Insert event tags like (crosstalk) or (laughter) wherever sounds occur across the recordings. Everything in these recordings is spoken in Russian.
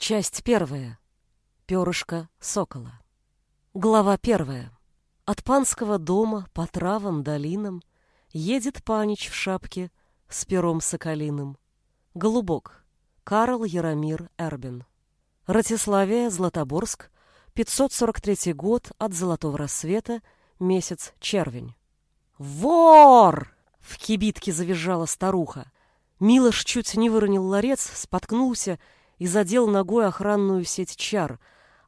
Часть первая. Перышко сокола. Глава первая. От панского дома по травам, долинам Едет панич в шапке с пером соколиным. Голубок. Карл Яромир Эрбин. Ратиславия, Златоборск, 543 год от Золотого рассвета, месяц червень. «Вор!» — в кибитке завизжала старуха. Милош чуть не выронил ларец, споткнулся и задел ногой охранную сеть чар.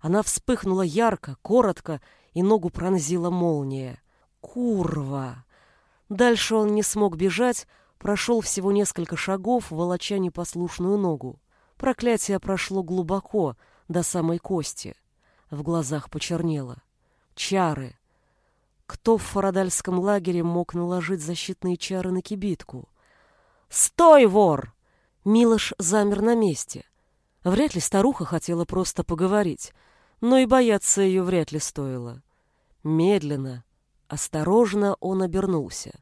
Она вспыхнула ярко, коротко, и ногу пронзила молния. Курва! Дальше он не смог бежать, прошел всего несколько шагов, волоча непослушную ногу. Проклятие прошло глубоко, до самой кости. В глазах почернело. Чары. Кто в фарадальском лагере мог наложить защитные чары на кибитку? «Стой, вор!» Милош замер на месте. Вряд ли старуха хотела просто поговорить, но и бояться ее вряд ли стоило. Медленно, осторожно он обернулся.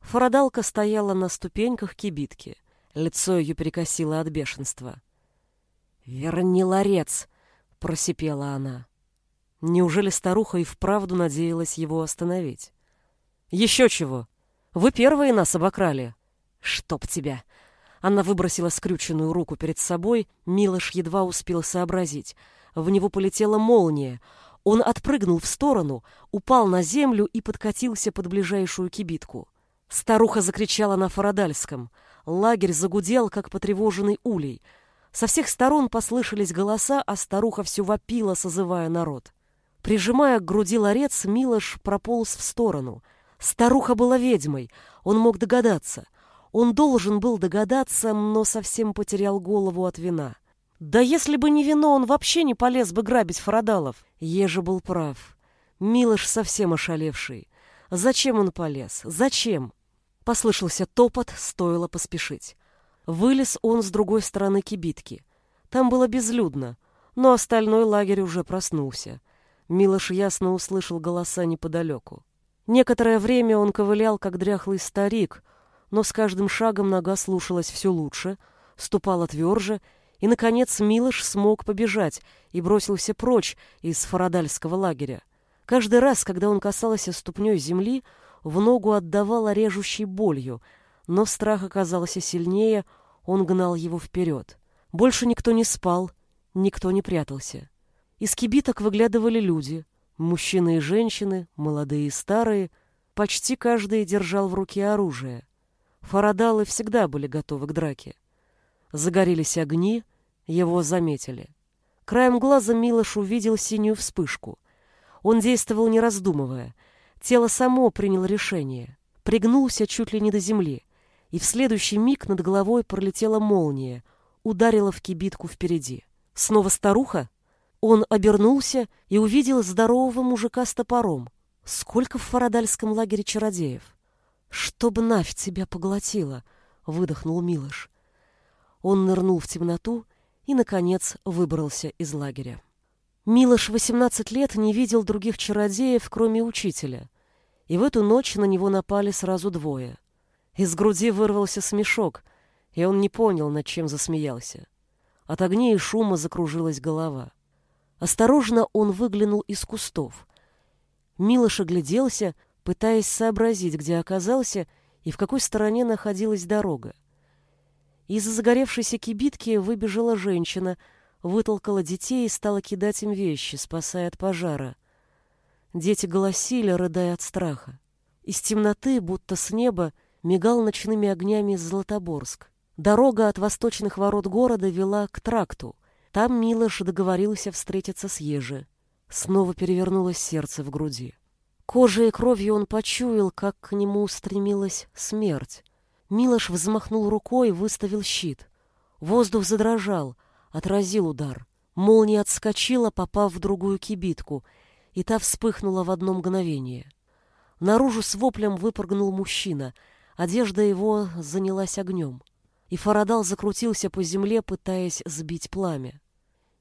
Фарадалка стояла на ступеньках кибитки. Лицо ее перекосило от бешенства. «Верни ларец!» — просипела она. Неужели старуха и вправду надеялась его остановить? «Еще чего! Вы первые нас обокрали!» «Чтоб тебя!» Она выбросила скрюченную руку перед собой, Милош едва успел сообразить. В него полетела молния. Он отпрыгнул в сторону, упал на землю и подкатился под ближайшую кибитку. Старуха закричала на фарадальском. Лагерь загудел, как потревоженный улей. Со всех сторон послышались голоса, а старуха все вопила, созывая народ. Прижимая к груди ларец, Милош прополз в сторону. Старуха была ведьмой, он мог догадаться. Он должен был догадаться, но совсем потерял голову от вина. Да если бы не вино, он вообще не полез бы грабить фарадалов. Ежи был прав. Милош совсем ошалевший. Зачем он полез? Зачем? Послышался топот, стоило поспешить. Вылез он с другой стороны кибитки. Там было безлюдно, но остальной лагерь уже проснулся. Милош ясно услышал голоса неподалеку. Некоторое время он ковылял, как дряхлый старик — но с каждым шагом нога слушалась все лучше, ступала тверже, и, наконец, Милош смог побежать и бросился прочь из фарадальского лагеря. Каждый раз, когда он касался ступней земли, в ногу отдавала режущей болью, но страх оказался сильнее, он гнал его вперед. Больше никто не спал, никто не прятался. Из кибиток выглядывали люди, мужчины и женщины, молодые и старые, почти каждый держал в руке оружие. Фарадалы всегда были готовы к драке. Загорелись огни, его заметили. Краем глаза Милош увидел синюю вспышку. Он действовал не раздумывая. Тело само приняло решение. Пригнулся чуть ли не до земли. И в следующий миг над головой пролетела молния, ударила в кибитку впереди. Снова старуха? Он обернулся и увидел здорового мужика с топором. Сколько в фарадальском лагере чародеев? «Чтоб Навь тебя поглотила!» — выдохнул Милош. Он нырнул в темноту и, наконец, выбрался из лагеря. Милош 18 лет не видел других чародеев, кроме учителя, и в эту ночь на него напали сразу двое. Из груди вырвался смешок, и он не понял, над чем засмеялся. От огней и шума закружилась голова. Осторожно он выглянул из кустов. Милош огляделся, пытаясь сообразить, где оказался и в какой стороне находилась дорога. Из загоревшейся кибитки выбежала женщина, вытолкала детей и стала кидать им вещи, спасая от пожара. Дети голосили, рыдая от страха. Из темноты, будто с неба, мигал ночными огнями Златоборск. Дорога от восточных ворот города вела к тракту. Там Милош договорился встретиться с Ежи. Снова перевернулось сердце в груди. Кожей и кровью он почуял, как к нему устремилась смерть. Милош взмахнул рукой выставил щит. Воздух задрожал, отразил удар. Молния отскочила, попав в другую кибитку, и та вспыхнула в одно мгновение. Наружу с воплем выпрыгнул мужчина. Одежда его занялась огнем. И Фарадал закрутился по земле, пытаясь сбить пламя.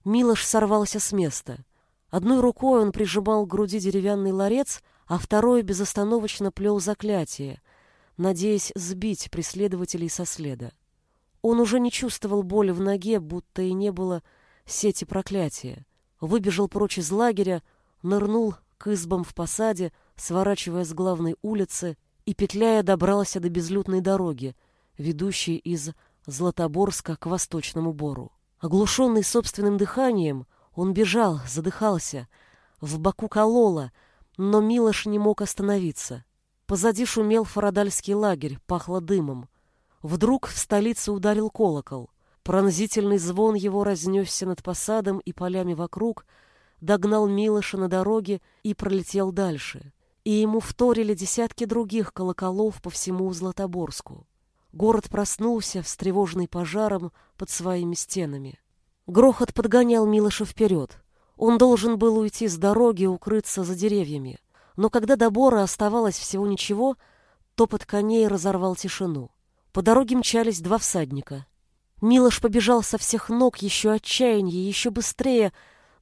Милош сорвался с места. Одной рукой он прижимал к груди деревянный ларец, а второй безостановочно плел заклятие, надеясь сбить преследователей со следа. Он уже не чувствовал боли в ноге, будто и не было сети проклятия. Выбежал прочь из лагеря, нырнул к избам в посаде, сворачивая с главной улицы и, петляя, добрался до безлюдной дороги, ведущей из Златоборска к Восточному Бору. Оглушенный собственным дыханием, он бежал, задыхался, в боку кололо, но Милош не мог остановиться. Позади шумел фарадальский лагерь, пахло дымом. Вдруг в столице ударил колокол. Пронзительный звон его разнесся над посадом и полями вокруг, догнал Милоша на дороге и пролетел дальше. И ему вторили десятки других колоколов по всему Златоборску. Город проснулся, встревоженный пожаром под своими стенами. Грохот подгонял Милоша вперед. Он должен был уйти с дороги, укрыться за деревьями. Но когда до Бора оставалось всего ничего, топот коней разорвал тишину. По дороге мчались два всадника. Милош побежал со всех ног еще отчаяннее, еще быстрее,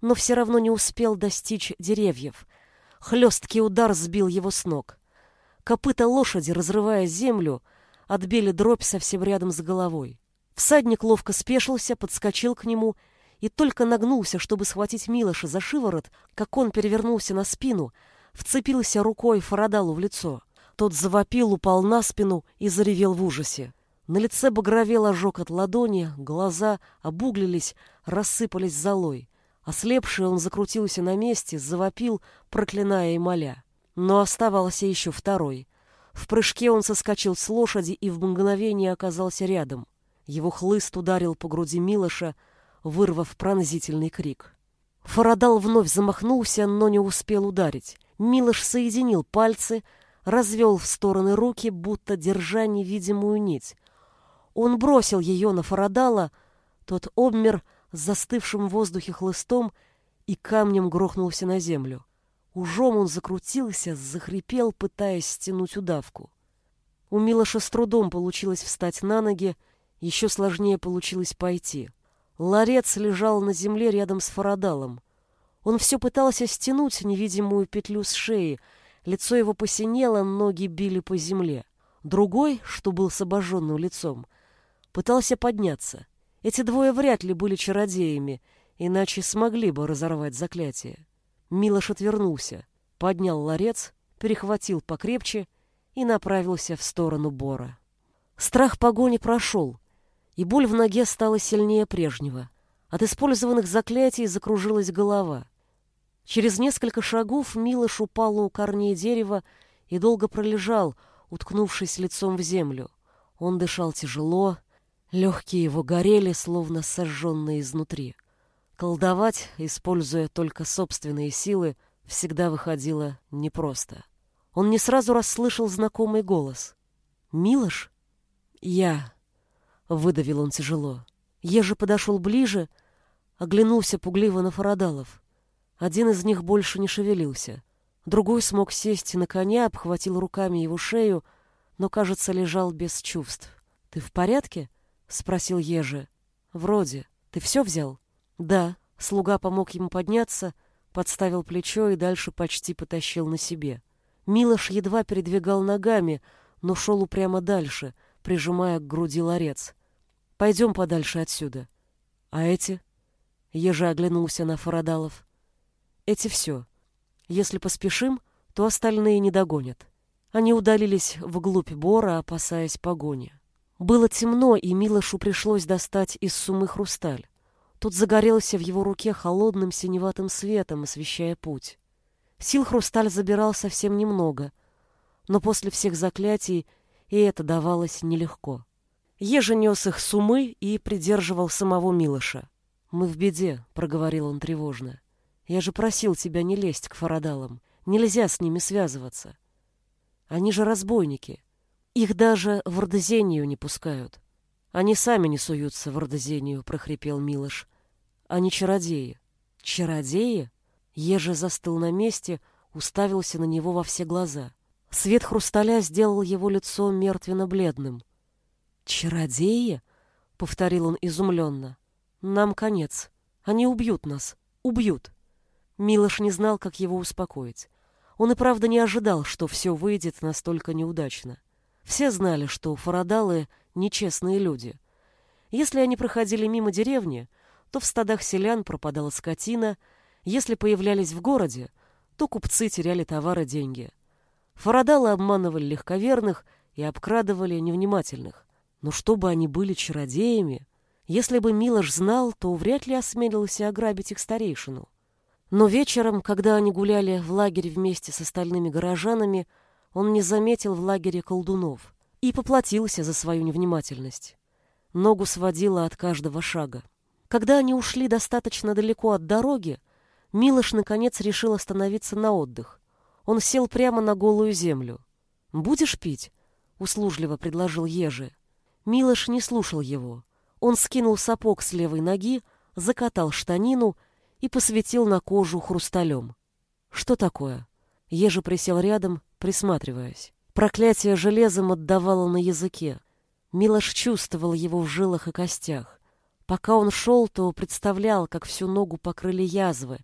но все равно не успел достичь деревьев. Хлесткий удар сбил его с ног. Копыта лошади, разрывая землю, отбили дробь совсем рядом с головой. Всадник ловко спешился, подскочил к нему и только нагнулся, чтобы схватить Милоша за шиворот, как он перевернулся на спину, вцепился рукой Фарадалу в лицо. Тот завопил, упал на спину и заревел в ужасе. На лице багровел ожог от ладони, глаза обуглились, рассыпались золой. Ослепший он закрутился на месте, завопил, проклиная и моля. Но оставался еще второй. В прыжке он соскочил с лошади и в мгновение оказался рядом. Его хлыст ударил по груди Милоша, вырвав пронзительный крик. Фарадал вновь замахнулся, но не успел ударить. Милош соединил пальцы, развел в стороны руки, будто держа невидимую нить. Он бросил ее на Фарадала, тот обмер с застывшим в воздухе хлыстом и камнем грохнулся на землю. Ужом он закрутился, захрипел, пытаясь стянуть удавку. У Милоша с трудом получилось встать на ноги, еще сложнее получилось пойти. Ларец лежал на земле рядом с Фарадалом. Он все пытался стянуть невидимую петлю с шеи, лицо его посинело, ноги били по земле. Другой, что был с обожженным лицом, пытался подняться. Эти двое вряд ли были чародеями, иначе смогли бы разорвать заклятие. Милош отвернулся, поднял ларец, перехватил покрепче и направился в сторону Бора. Страх погони прошел, и боль в ноге стала сильнее прежнего. От использованных заклятий закружилась голова. Через несколько шагов Милош упал у корней дерева и долго пролежал, уткнувшись лицом в землю. Он дышал тяжело, Легкие его горели, словно сожженные изнутри. Колдовать, используя только собственные силы, всегда выходило непросто. Он не сразу расслышал знакомый голос. «Милош?» «Я», — выдавил он тяжело. Еже подошел ближе, оглянулся пугливо на Фарадалов. Один из них больше не шевелился. Другой смог сесть на коня, обхватил руками его шею, но, кажется, лежал без чувств. «Ты в порядке?» спросил Ежи. Вроде. Ты все взял? Да. Слуга помог ему подняться, подставил плечо и дальше почти потащил на себе. Милош едва передвигал ногами, но шел упрямо дальше, прижимая к груди ларец. Пойдем подальше отсюда. А эти? Ежи оглянулся на Фарадалов. Эти все. Если поспешим, то остальные не догонят. Они удалились вглубь бора, опасаясь погони. Было темно, и Милошу пришлось достать из сумы хрусталь. Тот загорелся в его руке холодным синеватым светом, освещая путь. Сил хрусталь забирал совсем немного, но после всех заклятий и это давалось нелегко. Ежа нес их с и придерживал самого Милоша. «Мы в беде», — проговорил он тревожно. «Я же просил тебя не лезть к фарадалам. Нельзя с ними связываться. Они же разбойники. Их даже в Ордозению не пускают. Они сами не суются в Ордозению, прохрипел Милош. Они чародеи. Чародеи? Еже застыл на месте, уставился на него во все глаза. Свет хрусталя сделал его лицо мертвенно-бледным. «Чародеи?» — повторил он изумленно. «Нам конец. Они убьют нас. Убьют». Милош не знал, как его успокоить. Он и правда не ожидал, что все выйдет настолько неудачно. Все знали, что фарадалы — нечестные люди. Если они проходили мимо деревни, то в стадах селян пропадала скотина, если появлялись в городе, то купцы теряли товары деньги. Фарадалы обманывали легковерных и обкрадывали невнимательных. Но чтобы они были чародеями, если бы Милош знал, то вряд ли осмелился ограбить их старейшину. Но вечером, когда они гуляли в лагере вместе с остальными горожанами, он не заметил в лагере колдунов и поплатился за свою невнимательность. Ногу сводила от каждого шага. Когда они ушли достаточно далеко от дороги, Милош наконец решил остановиться на отдых. Он сел прямо на голую землю. «Будешь пить?» — услужливо предложил Ежи. Милош не слушал его. Он скинул сапог с левой ноги, закатал штанину и посветил на кожу хрусталем. «Что такое?» Ежи присел рядом, присматриваясь. Проклятие железом отдавало на языке. Милош чувствовал его в жилах и костях. Пока он шел, то представлял, как всю ногу покрыли язвы,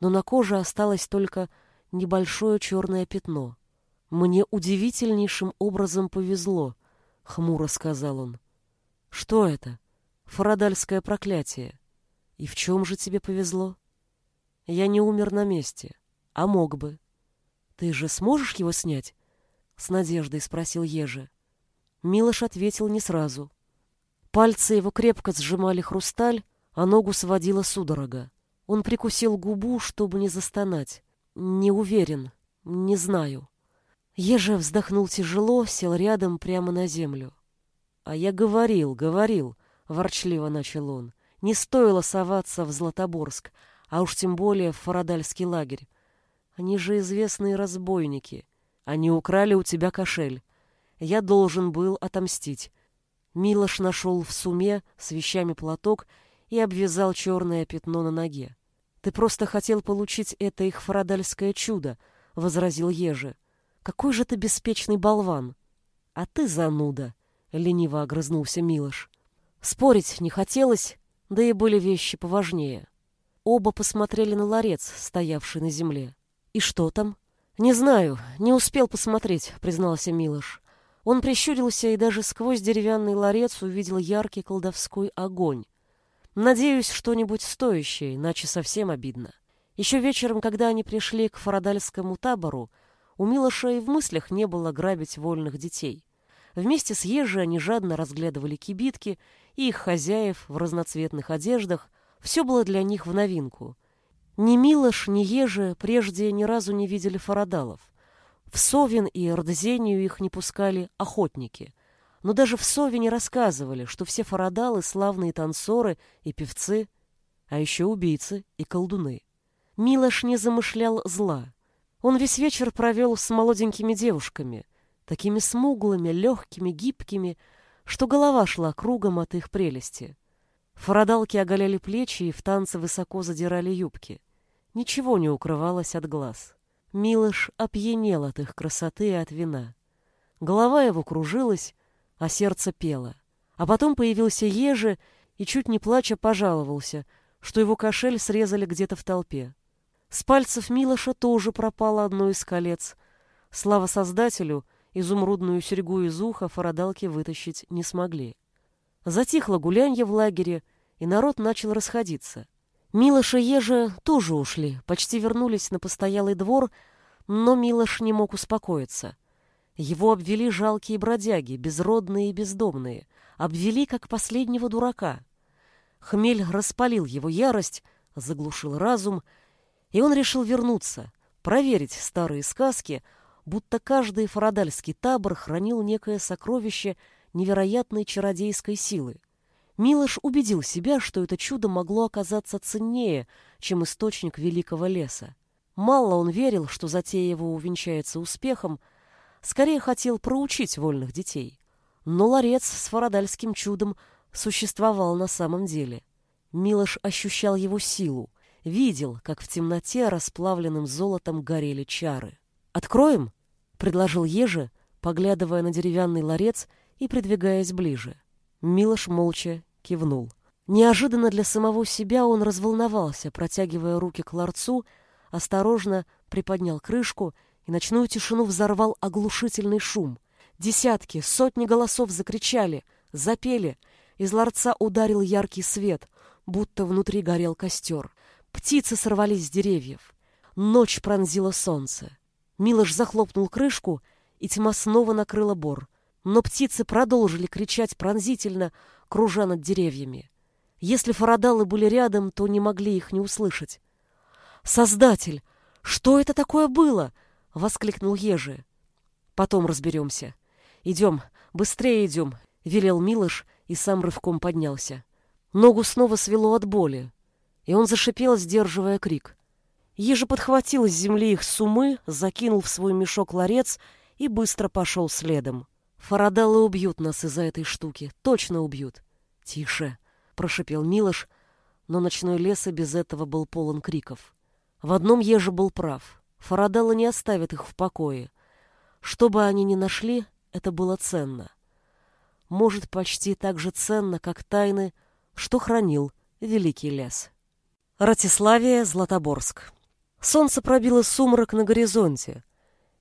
но на коже осталось только небольшое черное пятно. «Мне удивительнейшим образом повезло», — хмуро сказал он. «Что это?» «Фарадальское проклятие. И в чем же тебе повезло?» «Я не умер на месте, а мог бы». «Ты же сможешь его снять?» — с надеждой спросил Ежи. Милош ответил не сразу. Пальцы его крепко сжимали хрусталь, а ногу сводила судорога. Он прикусил губу, чтобы не застонать. Не уверен, не знаю. Ежа вздохнул тяжело, сел рядом прямо на землю. А я говорил, говорил, ворчливо начал он. Не стоило соваться в Златоборск, а уж тем более в Фарадальский лагерь. Они же известные разбойники. Они украли у тебя кошель. Я должен был отомстить. Милош нашел в суме с вещами платок и обвязал черное пятно на ноге. «Ты просто хотел получить это их фарадальское чудо», — возразил Ежи. «Какой же ты беспечный болван!» «А ты зануда!» — лениво огрызнулся Милош. Спорить не хотелось, да и были вещи поважнее. Оба посмотрели на ларец, стоявший на земле. «И что там?» «Не знаю, не успел посмотреть», — признался Милош. Он прищурился и даже сквозь деревянный ларец увидел яркий колдовской огонь. Надеюсь, что-нибудь стоящее, иначе совсем обидно. Еще вечером, когда они пришли к фарадальскому табору, у Милоша и в мыслях не было грабить вольных детей. Вместе с Ежи они жадно разглядывали кибитки и их хозяев в разноцветных одеждах. Все было для них в новинку. Ни Милош, ни Ежи прежде ни разу не видели фарадалов. В Совин и Ордзению их не пускали охотники — но даже в Сове не рассказывали, что все фарадалы — славные танцоры и певцы, а еще убийцы и колдуны. Милош не замышлял зла. Он весь вечер провел с молоденькими девушками, такими смуглыми, легкими, гибкими, что голова шла кругом от их прелести. Фарадалки оголяли плечи и в танце высоко задирали юбки. Ничего не укрывалось от глаз. Милош опьянел от их красоты и от вина. Голова его кружилась, а сердце пело. А потом появился Ежи и, чуть не плача, пожаловался, что его кошель срезали где-то в толпе. С пальцев Милоша тоже пропало одно из колец. Слава Создателю, изумрудную серьгу из уха фарадалки вытащить не смогли. Затихло гулянье в лагере, и народ начал расходиться. Милош и Ежа тоже ушли, почти вернулись на постоялый двор, но Милош не мог успокоиться — его обвели жалкие бродяги, безродные и бездомные, обвели как последнего дурака. Хмель распалил его ярость, заглушил разум, и он решил вернуться, проверить старые сказки, будто каждый фарадальский табор хранил некое сокровище невероятной чародейской силы. Милош убедил себя, что это чудо могло оказаться ценнее, чем источник великого леса. Мало он верил, что затея его увенчается успехом, скорее хотел проучить вольных детей. Но ларец с фарадальским чудом существовал на самом деле. Милош ощущал его силу, видел, как в темноте расплавленным золотом горели чары. «Откроем?» — предложил Ежи, поглядывая на деревянный ларец и придвигаясь ближе. Милош молча кивнул. Неожиданно для самого себя он разволновался, протягивая руки к ларцу, осторожно приподнял крышку и ночную тишину взорвал оглушительный шум. Десятки, сотни голосов закричали, запели. Из ларца ударил яркий свет. будто внутри горел костер. Птицы сорвались с деревьев. Ночь пронзила солнце. Милош захлопнул крышку, и тьма снова накрыла бор. Но птицы продолжили кричать пронзительно, кружа над деревьями. Если фарадалы были рядом, то не могли их не услышать. «Создатель! Что это такое было?» — воскликнул Ежи. «Потом разберемся. Идем, быстрее идем», — велел Милош и сам рывком поднялся. Ногу снова свело от боли, и он зашипел, сдерживая крик. Ежи подхватил с земли их сумы, закинул в свой мешок ларец и быстро пошел следом. Фарадалы убьют нас из-за этой штуки, точно убьют. Тише, прошипел Милош, но ночной лес и без этого был полон криков. В одном Ежи был прав. Фарадалы не оставят их в покое. Что бы они ни нашли, это было ценно. Может, почти так же ценно, как тайны, что хранил великий лес. Ратиславия, Златоборск. Солнце пробило сумрак на горизонте,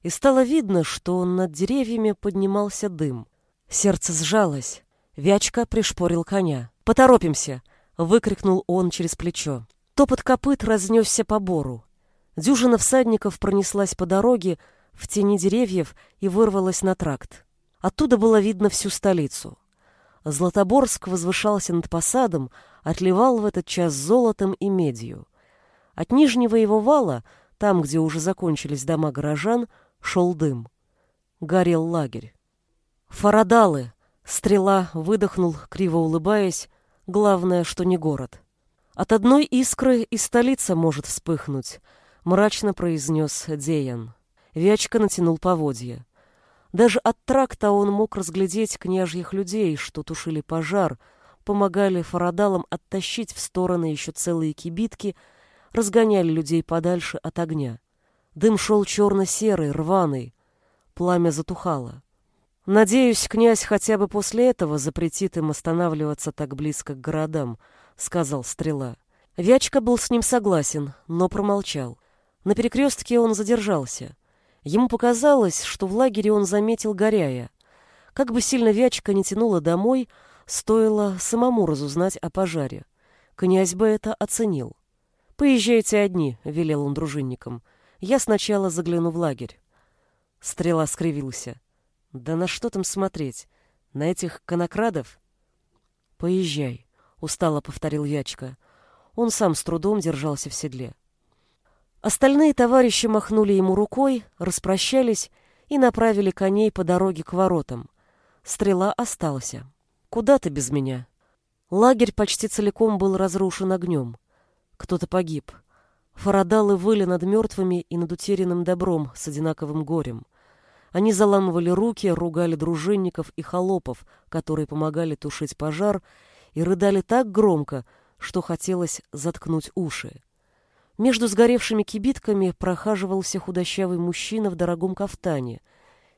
и стало видно, что над деревьями поднимался дым. Сердце сжалось. Вячка пришпорил коня. «Поторопимся!» — выкрикнул он через плечо. Топот копыт разнесся по бору. Дюжина всадников пронеслась по дороге в тени деревьев и вырвалась на тракт. Оттуда было видно всю столицу. Златоборск возвышался над посадом, отливал в этот час золотом и медью. От нижнего его вала, там, где уже закончились дома горожан, шел дым. Горел лагерь. «Фарадалы!» — стрела выдохнул, криво улыбаясь, Главное, что не город. От одной искры и столица может вспыхнуть, мрачно произнес Деян. Вячка натянул поводья. Даже от тракта он мог разглядеть княжьих людей, что тушили пожар, помогали фарадалам оттащить в стороны еще целые кибитки, разгоняли людей подальше от огня. Дым шел черно-серый, рваный. Пламя затухало. «Надеюсь, князь хотя бы после этого запретит им останавливаться так близко к городам», — сказал Стрела. Вячка был с ним согласен, но промолчал. На перекрестке он задержался. Ему показалось, что в лагере он заметил Горяя. Как бы сильно Вячка не тянула домой, стоило самому разузнать о пожаре. Князь бы это оценил. «Поезжайте одни», — велел он дружинникам. «Я сначала загляну в лагерь». Стрела скривился. Да на что там смотреть? На этих конокрадов? Поезжай, устало повторил Ячка. Он сам с трудом держался в седле. Остальные товарищи махнули ему рукой, распрощались и направили коней по дороге к воротам. Стрела остался. Куда ты без меня? Лагерь почти целиком был разрушен огнем. Кто-то погиб. Фарадалы выли над мертвыми и над утерянным добром с одинаковым горем. Они заламывали руки, ругали дружинников и холопов, которые помогали тушить пожар, и рыдали так громко, что хотелось заткнуть уши. Между сгоревшими кибитками прохаживался худощавый мужчина в дорогом кафтане,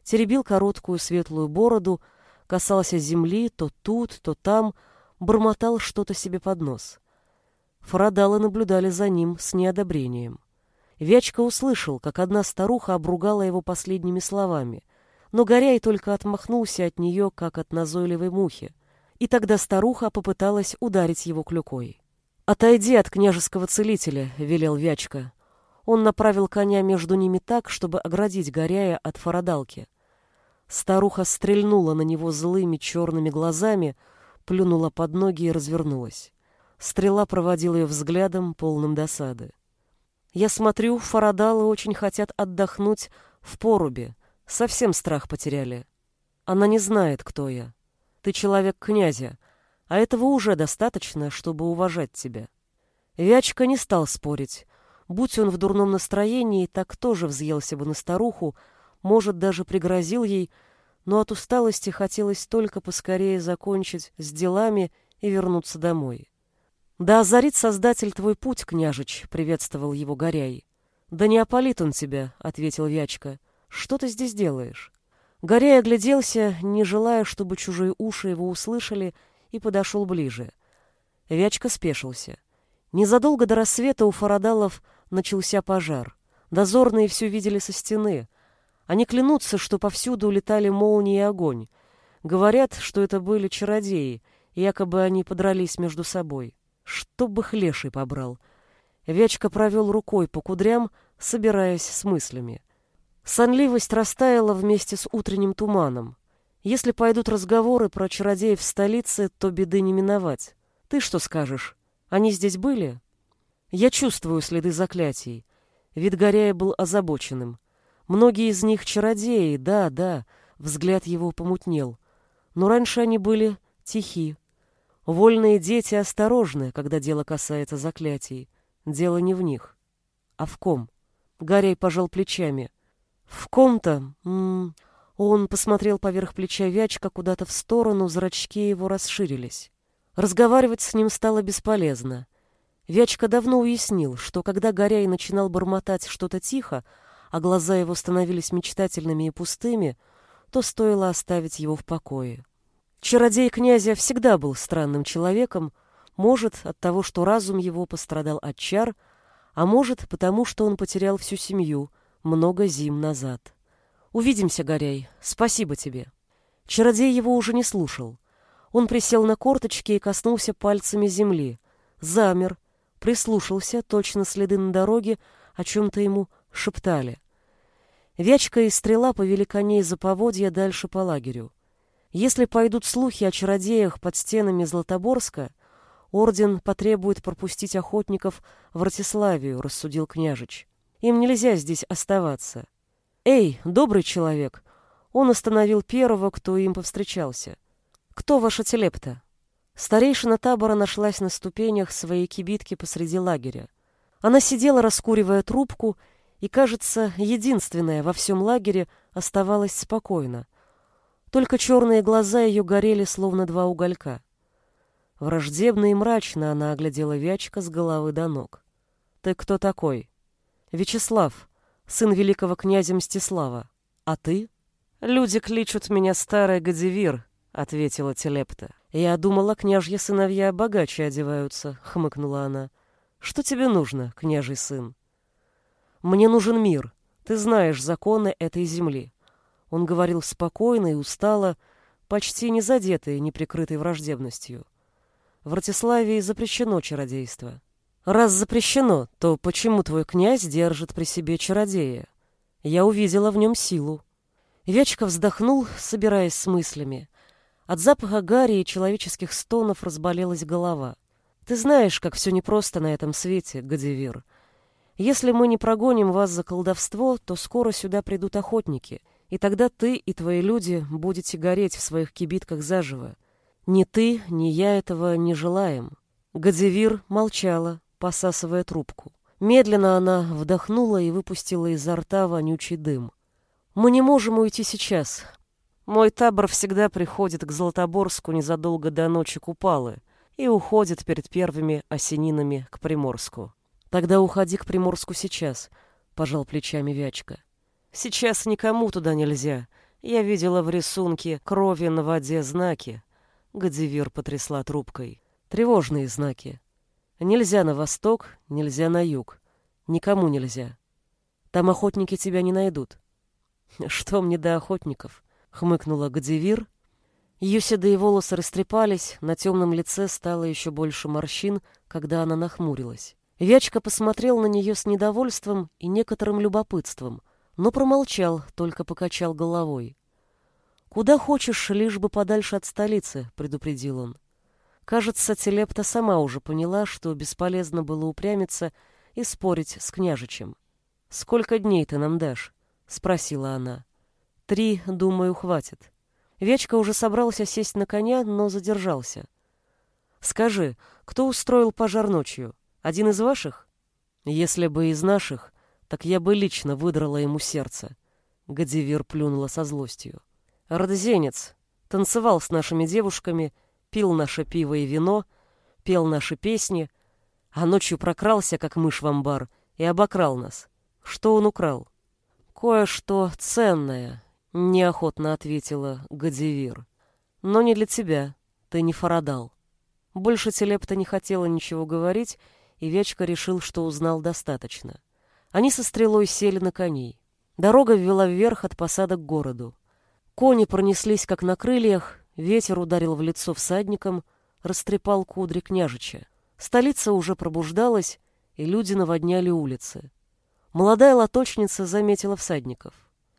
теребил короткую светлую бороду, касался земли то тут, то там, бормотал что-то себе под нос. Фарадалы наблюдали за ним с неодобрением. Вячка услышал, как одна старуха обругала его последними словами, но Горяй только отмахнулся от нее, как от назойливой мухи. И тогда старуха попыталась ударить его клюкой. «Отойди от княжеского целителя», — велел Вячка. Он направил коня между ними так, чтобы оградить Горяя от фарадалки. Старуха стрельнула на него злыми черными глазами, плюнула под ноги и развернулась. Стрела проводила ее взглядом, полным досады. Я смотрю, фарадалы очень хотят отдохнуть в порубе. Совсем страх потеряли. Она не знает, кто я. Ты человек князя, а этого уже достаточно, чтобы уважать тебя. Вячка не стал спорить. Будь он в дурном настроении, так тоже взъелся бы на старуху, может, даже пригрозил ей, но от усталости хотелось только поскорее закончить с делами и вернуться домой. «Да озарит Создатель твой путь, княжич», — приветствовал его Горяй. «Да не опалит он тебя», — ответил Вячка. «Что ты здесь делаешь?» Горяй огляделся, не желая, чтобы чужие уши его услышали, и подошел ближе. Вячка спешился. Незадолго до рассвета у фарадалов начался пожар. Дозорные все видели со стены. Они клянутся, что повсюду улетали молнии и огонь. Говорят, что это были чародеи, якобы они подрались между собой. Чтоб бы хлеший побрал. Вячка провел рукой по кудрям, собираясь с мыслями. Сонливость растаяла вместе с утренним туманом. Если пойдут разговоры про чародеев в столице, то беды не миновать. Ты что скажешь? Они здесь были? Я чувствую следы заклятий. Вид Горяя был озабоченным. Многие из них чародеи, да, да, взгляд его помутнел. Но раньше они были тихи. Вольные дети осторожны, когда дело касается заклятий. Дело не в них, а в ком. Горяй пожал плечами. В ком-то... Он посмотрел поверх плеча Вячка куда-то в сторону, зрачки его расширились. Разговаривать с ним стало бесполезно. Вячка давно уяснил, что когда Горяй начинал бормотать что-то тихо, а глаза его становились мечтательными и пустыми, то стоило оставить его в покое. Чародей князя всегда был странным человеком, может, от того, что разум его пострадал от чар, а может, потому что он потерял всю семью много зим назад. «Увидимся, Горяй. Спасибо тебе». Чародей его уже не слушал. Он присел на корточки и коснулся пальцами земли. Замер, прислушался, точно следы на дороге, о чем-то ему шептали. Вячка и стрела повели коней за поводья дальше по лагерю. Если пойдут слухи о чародеях под стенами Златоборска, орден потребует пропустить охотников в Ратиславию, рассудил княжич. Им нельзя здесь оставаться. Эй, добрый человек! Он остановил первого, кто им повстречался. Кто ваша телепта? Старейшина табора нашлась на ступенях своей кибитки посреди лагеря. Она сидела, раскуривая трубку, и, кажется, единственная во всем лагере оставалась спокойна. Только черные глаза ее горели, словно два уголька. Враждебно и мрачно она оглядела Вячка с головы до ног. «Ты кто такой?» «Вячеслав, сын великого князя Мстислава. А ты?» «Люди кличут меня старый Гадивир», — ответила Телепта. «Я думала, княжьи сыновья богаче одеваются», — хмыкнула она. «Что тебе нужно, княжий сын?» «Мне нужен мир. Ты знаешь законы этой земли». Он говорил спокойно и устало, почти не задетый неприкрытой враждебностью. В Ратиславии запрещено чародейство. Раз запрещено, то почему твой князь держит при себе чародея? Я увидела в нем силу. Вячка вздохнул, собираясь с мыслями. От запаха гари и человеческих стонов разболелась голова. Ты знаешь, как все непросто на этом свете, Гадивир. Если мы не прогоним вас за колдовство, то скоро сюда придут охотники, и тогда ты и твои люди будете гореть в своих кибитках заживо. Ни ты, ни я этого не желаем. Гадивир молчала, посасывая трубку. Медленно она вдохнула и выпустила изо рта вонючий дым. «Мы не можем уйти сейчас. Мой табор всегда приходит к Златоборску незадолго до ночи Купалы и уходит перед первыми осенинами к Приморску. Тогда уходи к Приморску сейчас», — пожал плечами Вячка. «Сейчас никому туда нельзя. Я видела в рисунке крови на воде знаки». Гадзивир потрясла трубкой. «Тревожные знаки. Нельзя на восток, нельзя на юг. Никому нельзя. Там охотники тебя не найдут. (laughs) Что мне до охотников? Хмыкнула Гадивир. Ее седые волосы растрепались, на темном лице стало еще больше морщин, когда она нахмурилась. Вячка посмотрел на нее с недовольством и некоторым любопытством, но промолчал, только покачал головой. «Куда хочешь, лишь бы подальше от столицы», — предупредил он. Кажется, Телепта сама уже поняла, что бесполезно было упрямиться и спорить с княжичем. «Сколько дней ты нам дашь?» — спросила она. «Три, думаю, хватит». Вечка уже собрался сесть на коня, но задержался. «Скажи, кто устроил пожар ночью? Один из ваших?» «Если бы из наших, так я бы лично выдрала ему сердце». Гадивир плюнула со злостью. «Родзенец. Танцевал с нашими девушками — пил наше пиво и вино, пел наши песни, а ночью прокрался, как мышь в амбар, и обокрал нас. Что он украл? Кое-что ценное, неохотно ответила Гадивир. Но не для тебя, ты не фарадал. Больше Телепта не хотела ничего говорить, и Вячка решил, что узнал достаточно. Они со стрелой сели на коней. Дорога вела вверх от посада к городу. Кони пронеслись, как на крыльях, Ветер ударил в лицо всадникам, растрепал кудри княжича. Столица уже пробуждалась, и люди наводняли улицы. Молодая лоточница заметила всадников.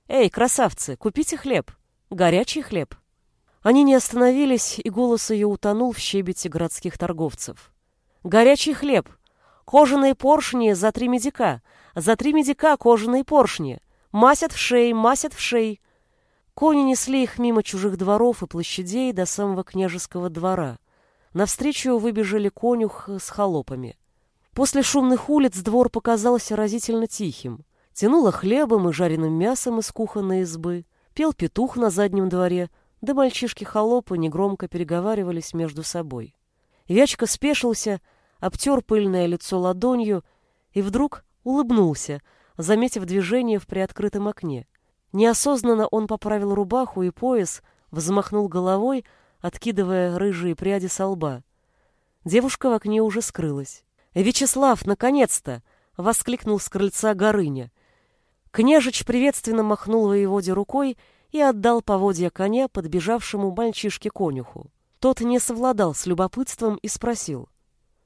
«Эй, красавцы, купите хлеб! Горячий хлеб!» Они не остановились, и голос ее утонул в щебете городских торговцев. «Горячий хлеб! Кожаные поршни за три медика! За три медика кожаные поршни! Масят в шеи, масят в шеи!» Кони несли их мимо чужих дворов и площадей до самого княжеского двора. Навстречу выбежали конюх с холопами. После шумных улиц двор показался разительно тихим. Тянуло хлебом и жареным мясом из кухонной избы. Пел петух на заднем дворе, да мальчишки-холопы негромко переговаривались между собой. Вячка спешился, обтер пыльное лицо ладонью и вдруг улыбнулся, заметив движение в приоткрытом окне. Неосознанно он поправил рубаху и пояс, взмахнул головой, откидывая рыжие пряди со лба. Девушка в окне уже скрылась. «Вячеслав, наконец-то!» — воскликнул с крыльца Горыня. Княжич приветственно махнул воеводе рукой и отдал поводья коня подбежавшему мальчишке-конюху. Тот не совладал с любопытством и спросил.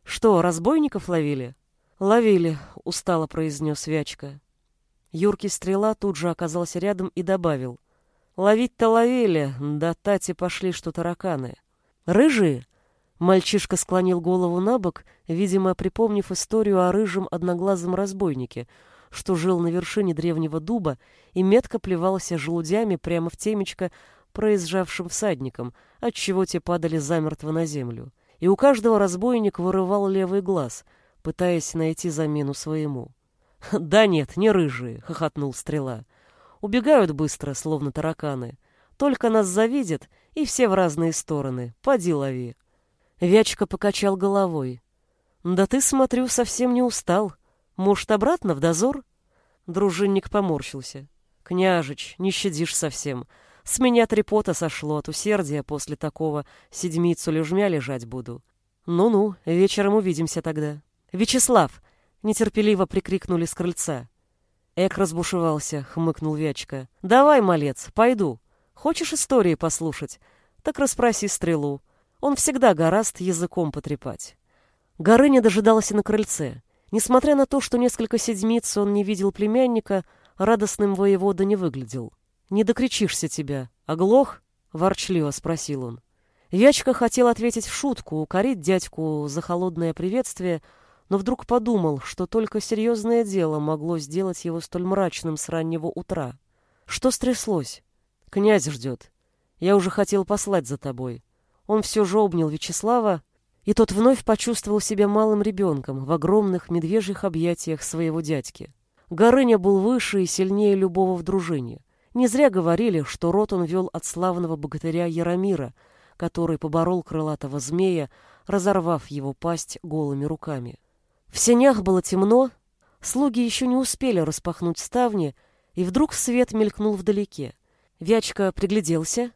«Что, разбойников ловили?» «Ловили», — устало произнес Вячка. Юркий стрела тут же оказался рядом и добавил. «Ловить-то ловили, да тати пошли, что тараканы». «Рыжие?» Мальчишка склонил голову на бок, видимо, припомнив историю о рыжем одноглазом разбойнике — что жил на вершине древнего дуба и метко плевался желудями прямо в темечко проезжавшим всадникам, отчего те падали замертво на землю. И у каждого разбойник вырывал левый глаз, пытаясь найти замену своему. (laughs) «Да нет, не рыжие», — хохотнул стрела. «Убегают быстро, словно тараканы. Только нас завидят, и все в разные стороны. Поди лови». Вячка покачал головой. «Да ты, смотрю, совсем не устал. Может, обратно в дозор? Дружинник поморщился. Княжич, не щадишь совсем. С меня трепота сошло от усердия после такого. Седмицу лежмя лежать буду. Ну-ну, вечером увидимся тогда. Вячеслав! Нетерпеливо прикрикнули с крыльца. Эк разбушевался, хмыкнул Вячка. Давай, малец, пойду. Хочешь истории послушать? Так расспроси стрелу. Он всегда гораст языком потрепать. Горыня дожидалась на крыльце. Несмотря на то, что несколько седмиц он не видел племянника, радостным воевода не выглядел. «Не докричишься тебя. Оглох?» — ворчливо спросил он. Ячка хотел ответить в шутку, укорить дядьку за холодное приветствие, но вдруг подумал, что только серьезное дело могло сделать его столь мрачным с раннего утра. «Что стряслось?» «Князь ждет. Я уже хотел послать за тобой». Он все же обнял Вячеслава, и тот вновь почувствовал себя малым ребенком в огромных медвежьих объятиях своего дядьки. Горыня был выше и сильнее любого в дружине. Не зря говорили, что рот он вел от славного богатыря Яромира, который поборол крылатого змея, разорвав его пасть голыми руками. В сенях было темно, слуги еще не успели распахнуть ставни, и вдруг свет мелькнул вдалеке. Вячка пригляделся,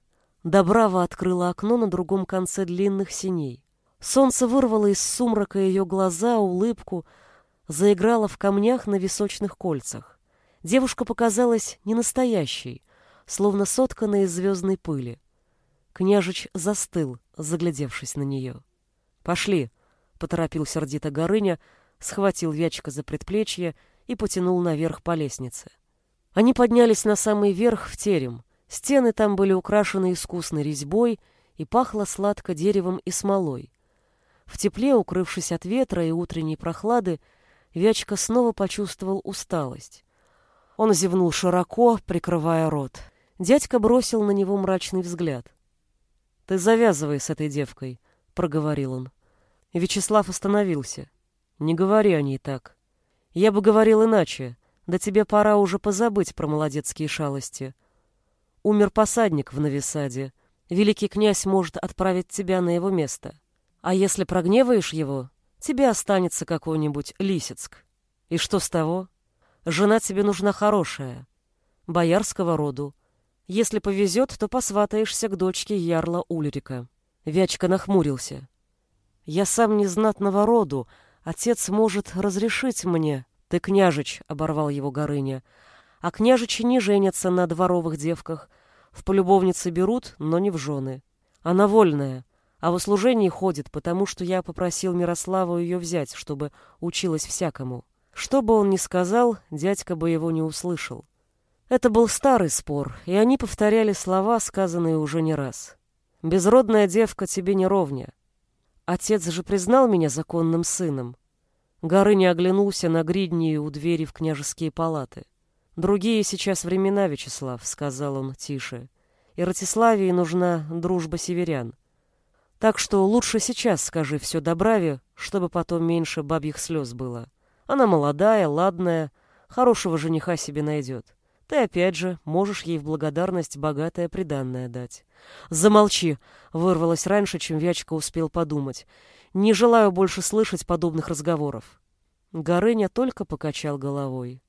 Добрава открыла окно на другом конце длинных синей. Солнце вырвало из сумрака ее глаза, улыбку, заиграло в камнях на височных кольцах. Девушка показалась ненастоящей, словно сотканная из звездной пыли. Княжич застыл, заглядевшись на нее. «Пошли!» — поторопил сердито Горыня, схватил Вячка за предплечье и потянул наверх по лестнице. Они поднялись на самый верх в терем. Стены там были украшены искусной резьбой и пахло сладко деревом и смолой. В тепле, укрывшись от ветра и утренней прохлады, Вячка снова почувствовал усталость. Он зевнул широко, прикрывая рот. Дядька бросил на него мрачный взгляд. «Ты завязывай с этой девкой», — проговорил он. Вячеслав остановился. «Не говори о ней так. Я бы говорил иначе. Да тебе пора уже позабыть про молодецкие шалости. Умер посадник в Новисаде. Великий князь может отправить тебя на его место. А если прогневаешь его, тебе останется какой-нибудь Лисицк. И что с того? Жена тебе нужна хорошая, боярского роду. Если повезет, то посватаешься к дочке ярла Ульрика. Вячка нахмурился. Я сам не знатного роду, отец может разрешить мне. Ты княжич, оборвал его Горыня. А княжичи не женятся на дворовых девках. В полюбовницы берут, но не в жены. Она вольная, А в услужении ходит, потому что я попросил Мирославу ее взять, чтобы училась всякому. Что бы он ни сказал, дядька бы его не услышал. Это был старый спор, и они повторяли слова, сказанные уже не раз. «Безродная девка тебе не ровня». Отец же признал меня законным сыном. Горыня оглянулся на гридни у двери в княжеские палаты. «Другие сейчас времена, Вячеслав», — сказал он тише. «И Ратиславии нужна дружба северян. Так что лучше сейчас скажи все Добраве, чтобы потом меньше бабьих слез было. Она молодая, ладная, хорошего жениха себе найдет. Ты опять же можешь ей в благодарность богатое приданное дать. Замолчи, вырвалось раньше, чем Вячка успел подумать. Не желаю больше слышать подобных разговоров. Горыня только покачал головой.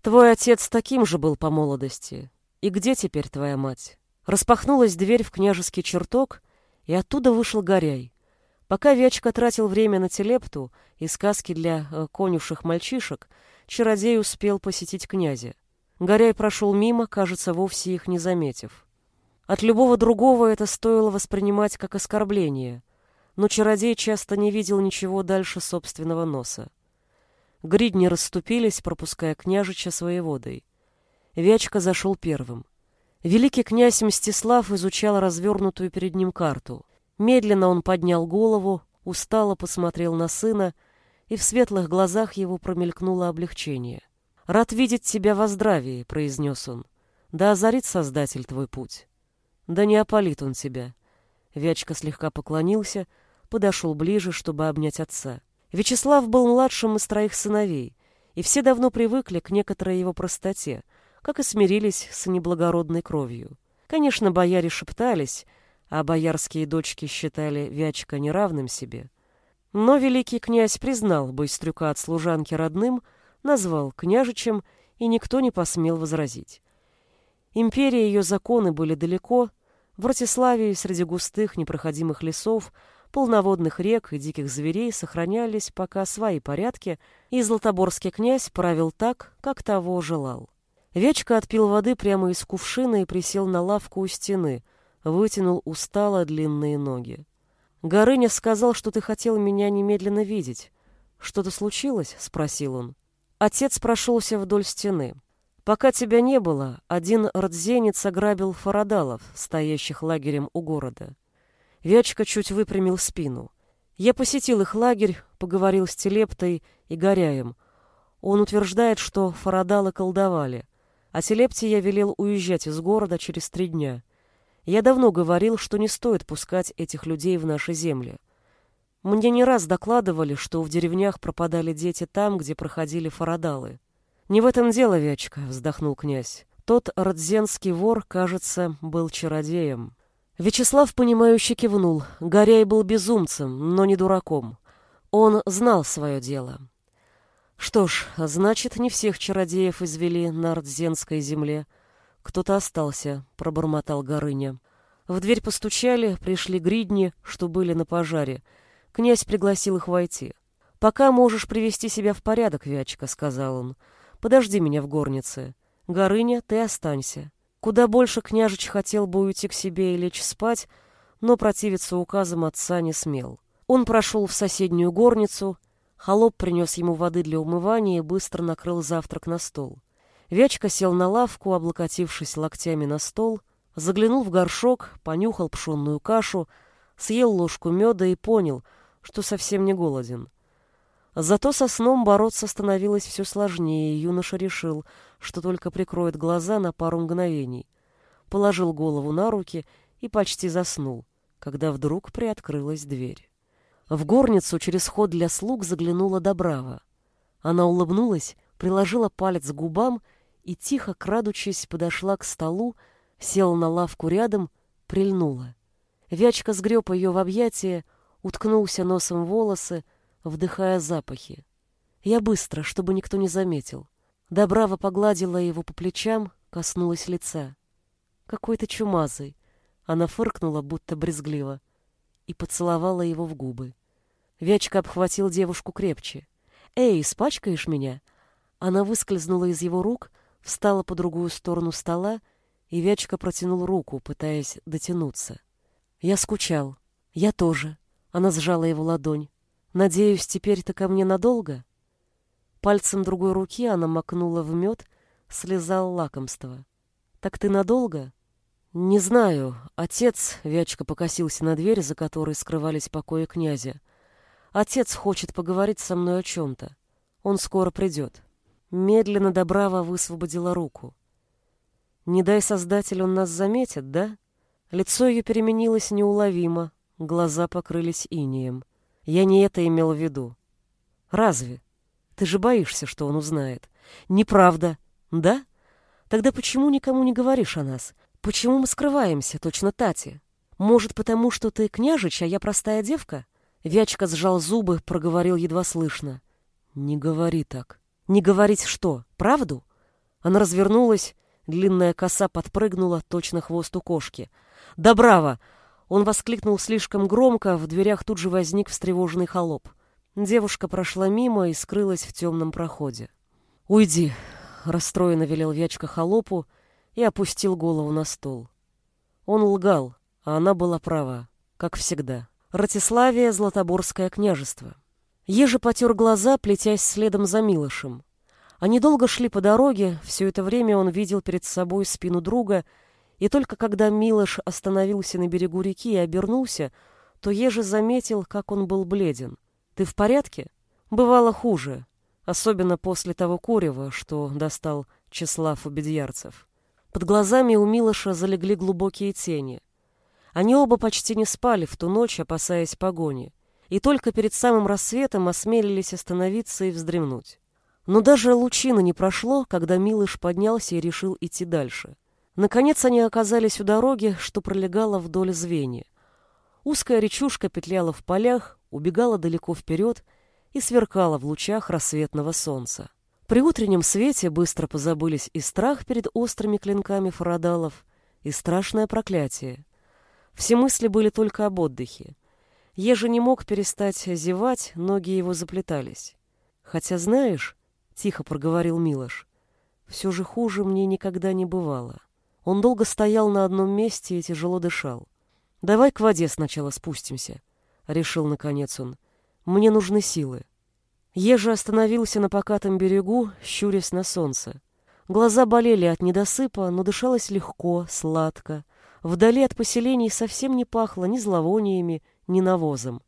Твой отец таким же был по молодости. И где теперь твоя мать? Распахнулась дверь в княжеский чертог, и оттуда вышел Горяй. Пока Вячка тратил время на телепту и сказки для э, конюших мальчишек, чародей успел посетить князя. Горяй прошел мимо, кажется, вовсе их не заметив. От любого другого это стоило воспринимать как оскорбление, но чародей часто не видел ничего дальше собственного носа. Гридни расступились, пропуская княжича своей водой. Вячка зашел первым. Великий князь Мстислав изучал развернутую перед ним карту. Медленно он поднял голову, устало посмотрел на сына, и в светлых глазах его промелькнуло облегчение. «Рад видеть тебя во здравии», — произнес он. «Да озарит Создатель твой путь». «Да не опалит он тебя». Вячка слегка поклонился, подошел ближе, чтобы обнять отца. Вячеслав был младшим из троих сыновей, и все давно привыкли к некоторой его простоте, как и смирились с неблагородной кровью. Конечно, бояре шептались, а боярские дочки считали Вячка неравным себе. Но великий князь признал Быстрюка от служанки родным, назвал княжичем, и никто не посмел возразить. Империя и ее законы были далеко, в Ратиславии среди густых непроходимых лесов полноводных рек и диких зверей сохранялись пока свои порядки, и Златоборский князь правил так, как того желал. Вечка отпил воды прямо из кувшина и присел на лавку у стены, вытянул устало длинные ноги. «Горыня сказал, что ты хотел меня немедленно видеть. Что-то случилось?» — спросил он. Отец прошелся вдоль стены. «Пока тебя не было, один родзенец ограбил фарадалов, стоящих лагерем у города. Вячка чуть выпрямил спину. Я посетил их лагерь, поговорил с Телептой и Горяем. Он утверждает, что фарадалы колдовали, а Телепте я велел уезжать из города через три дня. Я давно говорил, что не стоит пускать этих людей в наши земли. Мне не раз докладывали, что в деревнях пропадали дети там, где проходили фарадалы. «Не в этом дело, Вячка», — вздохнул князь. Тот родзенский вор, кажется, был чародеем. Вячеслав, понимающе кивнул. Горяй был безумцем, но не дураком. Он знал свое дело. Что ж, значит, не всех чародеев извели на Рдзенской земле. Кто-то остался, пробормотал Горыня. В дверь постучали, пришли гридни, что были на пожаре. Князь пригласил их войти. «Пока можешь привести себя в порядок, Вячка», — сказал он. «Подожди меня в горнице. Горыня, ты останься». Куда больше княжич хотел бы уйти к себе и лечь спать, но противиться указам отца не смел. Он прошел в соседнюю горницу, холоп принес ему воды для умывания и быстро накрыл завтрак на стол. Вячка сел на лавку, облокотившись локтями на стол, заглянул в горшок, понюхал пшенную кашу, съел ложку меда и понял, что совсем не голоден. Зато со сном бороться становилось все сложнее, и юноша решил, что только прикроет глаза на пару мгновений. Положил голову на руки и почти заснул, когда вдруг приоткрылась дверь. В горницу через ход для слуг заглянула Добрава. Она улыбнулась, приложила палец к губам и, тихо крадучись, подошла к столу, села на лавку рядом, прильнула. Вячка сгреб ее в объятия, уткнулся носом в волосы, вдыхая запахи. Я быстро, чтобы никто не заметил. Добрава погладила его по плечам, коснулась лица. Какой то чумазый. Она фыркнула, будто брезгливо, и поцеловала его в губы. Вячка обхватил девушку крепче. «Эй, испачкаешь меня?» Она выскользнула из его рук, встала по другую сторону стола, и Вячка протянул руку, пытаясь дотянуться. «Я скучал». Я тоже. Она сжала его ладонь. Надеюсь, теперь ты ко мне надолго? Пальцем другой руки она макнула в мед, слезал лакомство. Так ты надолго? Не знаю. Отец, Вячка покосился на дверь, за которой скрывались покои князя. Отец хочет поговорить со мной о чем-то. Он скоро придет. Медленно Добрава высвободила руку. Не дай создатель, он нас заметит, да? Лицо ее переменилось неуловимо, глаза покрылись инием. Я не это имел в виду. Разве? Ты же боишься, что он узнает. Неправда, да? Тогда почему никому не говоришь о нас? Почему мы скрываемся, точно Тати? Может, потому что ты княжич, а я простая девка? Вячка сжал зубы, проговорил едва слышно. Не говори так. Не говорить что? Правду? Она развернулась, длинная коса подпрыгнула, точно хвост у кошки — «Да браво!» Он воскликнул слишком громко, в дверях тут же возник встревоженный холоп. Девушка прошла мимо и скрылась в темном проходе. «Уйди!» — расстроенно велел Вячка холопу и опустил голову на стол. Он лгал, а она была права, как всегда. Ратиславия — Златоборское княжество. Еже потер глаза, плетясь следом за Милошем. Они долго шли по дороге, все это время он видел перед собой спину друга — и только когда Милош остановился на берегу реки и обернулся, то Ежи заметил, как он был бледен. «Ты в порядке?» «Бывало хуже, особенно после того курева, что достал Числав у бедьярцев». Под глазами у Милоша залегли глубокие тени. Они оба почти не спали в ту ночь, опасаясь погони, и только перед самым рассветом осмелились остановиться и вздремнуть. Но даже лучина не прошло, когда Милыш поднялся и решил идти дальше. Наконец они оказались у дороги, что пролегала вдоль звенья. Узкая речушка петляла в полях, убегала далеко вперед и сверкала в лучах рассветного солнца. При утреннем свете быстро позабылись и страх перед острыми клинками фарадалов, и страшное проклятие. Все мысли были только об отдыхе. Еже не мог перестать зевать, ноги его заплетались. «Хотя, знаешь, — тихо проговорил Милош, — все же хуже мне никогда не бывало». Он долго стоял на одном месте и тяжело дышал. «Давай к воде сначала спустимся», — решил наконец он. «Мне нужны силы». Ежа остановился на покатом берегу, щурясь на солнце. Глаза болели от недосыпа, но дышалось легко, сладко. Вдали от поселений совсем не пахло ни зловониями, ни навозом.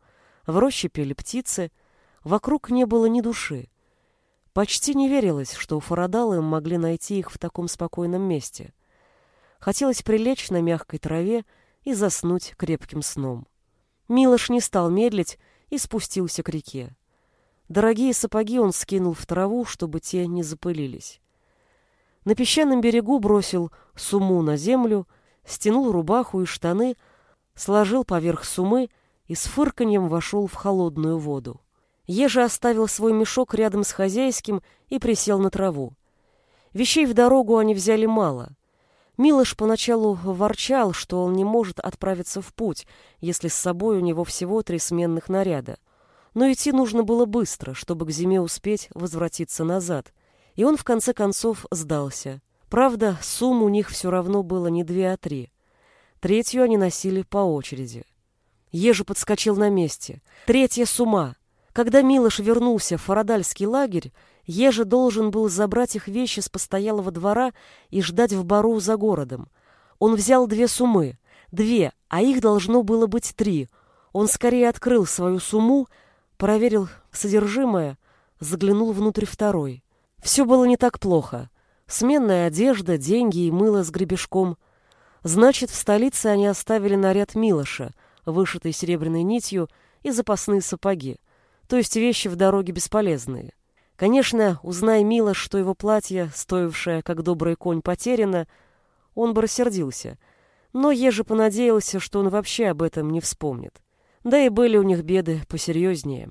В роще пели птицы, вокруг не было ни души. Почти не верилось, что у Фарадалы могли найти их в таком спокойном месте — Хотелось прилечь на мягкой траве и заснуть крепким сном. Милош не стал медлить и спустился к реке. Дорогие сапоги он скинул в траву, чтобы те не запылились. На песчаном берегу бросил суму на землю, стянул рубаху и штаны, сложил поверх сумы и с фырканьем вошел в холодную воду. Ежа оставил свой мешок рядом с хозяйским и присел на траву. Вещей в дорогу они взяли мало — Милош поначалу ворчал, что он не может отправиться в путь, если с собой у него всего три сменных наряда. Но идти нужно было быстро, чтобы к зиме успеть возвратиться назад. И он в конце концов сдался. Правда, сумм у них все равно было не две, а три. Третью они носили по очереди. Ежи подскочил на месте. Третья сума. Когда Милош вернулся в Фарадальский лагерь, Еже должен был забрать их вещи с постоялого двора и ждать в бару за городом. Он взял две суммы. Две, а их должно было быть три. Он скорее открыл свою сумму, проверил содержимое, заглянул внутрь второй. Все было не так плохо. Сменная одежда, деньги и мыло с гребешком. Значит, в столице они оставили наряд Милоша, вышитый серебряной нитью, и запасные сапоги. То есть вещи в дороге бесполезные. Конечно, узнай Мила, что его платье, стоившее, как добрый конь, потеряно, он бы рассердился. Но Ежи понадеялся, что он вообще об этом не вспомнит. Да и были у них беды посерьезнее.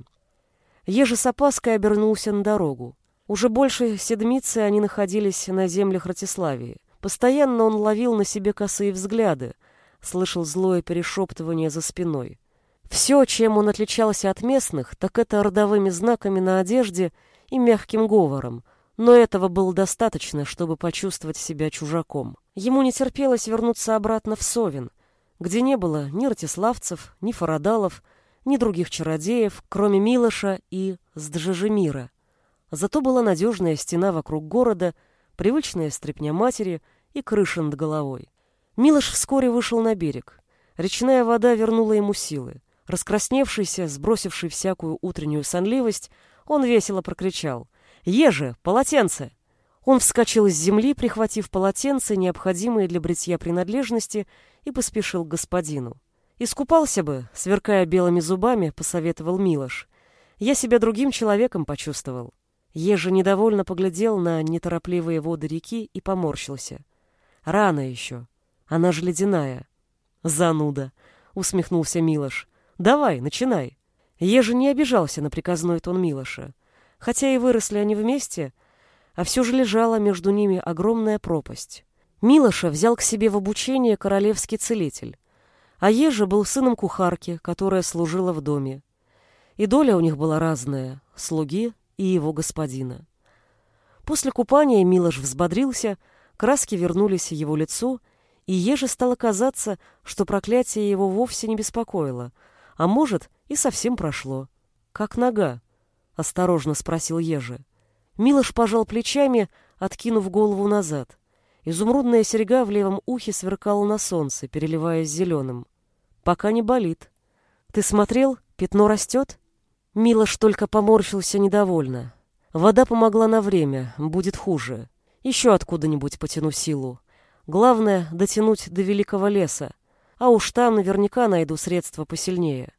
Ежи с опаской обернулся на дорогу. Уже больше седмицы они находились на землях Ратиславии. Постоянно он ловил на себе косые взгляды, слышал злое перешептывание за спиной. Все, чем он отличался от местных, так это родовыми знаками на одежде — и мягким говором, но этого было достаточно, чтобы почувствовать себя чужаком. Ему не терпелось вернуться обратно в Совин, где не было ни ратиславцев, ни фарадалов, ни других чародеев, кроме Милоша и Сджижемира. Зато была надежная стена вокруг города, привычная стряпня матери и крыша над головой. Милош вскоре вышел на берег. Речная вода вернула ему силы. Раскрасневшийся, сбросивший всякую утреннюю сонливость, он весело прокричал. «Еже, полотенце!» Он вскочил с земли, прихватив полотенце, необходимые для бритья принадлежности, и поспешил к господину. «Искупался бы», — сверкая белыми зубами, посоветовал Милош. «Я себя другим человеком почувствовал». Ежа недовольно поглядел на неторопливые воды реки и поморщился. «Рано еще. Она же ледяная». «Зануда», — усмехнулся Милош. «Давай, начинай». Ежа не обижался на приказной тон Милоша. Хотя и выросли они вместе, а все же лежала между ними огромная пропасть. Милоша взял к себе в обучение королевский целитель, а Ежа был сыном кухарки, которая служила в доме. И доля у них была разная — слуги и его господина. После купания Милош взбодрился, краски вернулись его лицо, и Еже стало казаться, что проклятие его вовсе не беспокоило, а может, и совсем прошло. «Как нога?» — осторожно спросил Ежи. Милош пожал плечами, откинув голову назад. Изумрудная серьга в левом ухе сверкала на солнце, переливаясь зеленым. «Пока не болит. Ты смотрел? Пятно растет?» Милош только поморщился недовольно. Вода помогла на время, будет хуже. Еще откуда-нибудь потяну силу. Главное — дотянуть до великого леса, а уж там наверняка найду средства посильнее.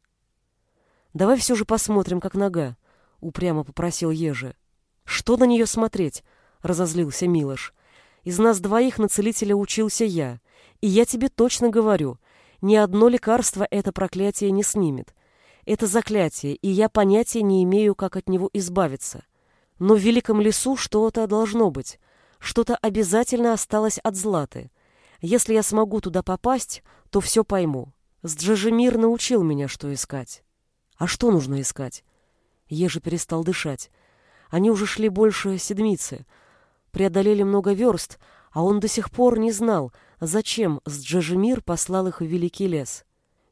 «Давай все же посмотрим, как нога», — упрямо попросил Ежи. «Что на нее смотреть?» — разозлился Милош. «Из нас двоих на целителя учился я, и я тебе точно говорю, ни одно лекарство это проклятие не снимет. Это заклятие, и я понятия не имею, как от него избавиться. Но в великом лесу что-то должно быть, что-то обязательно осталось от Златы. Если я смогу туда попасть, то все пойму. Сджижемир научил меня, что искать». «А что нужно искать?» Ежи перестал дышать. Они уже шли больше седмицы, преодолели много верст, а он до сих пор не знал, зачем Сджежемир послал их в Великий лес.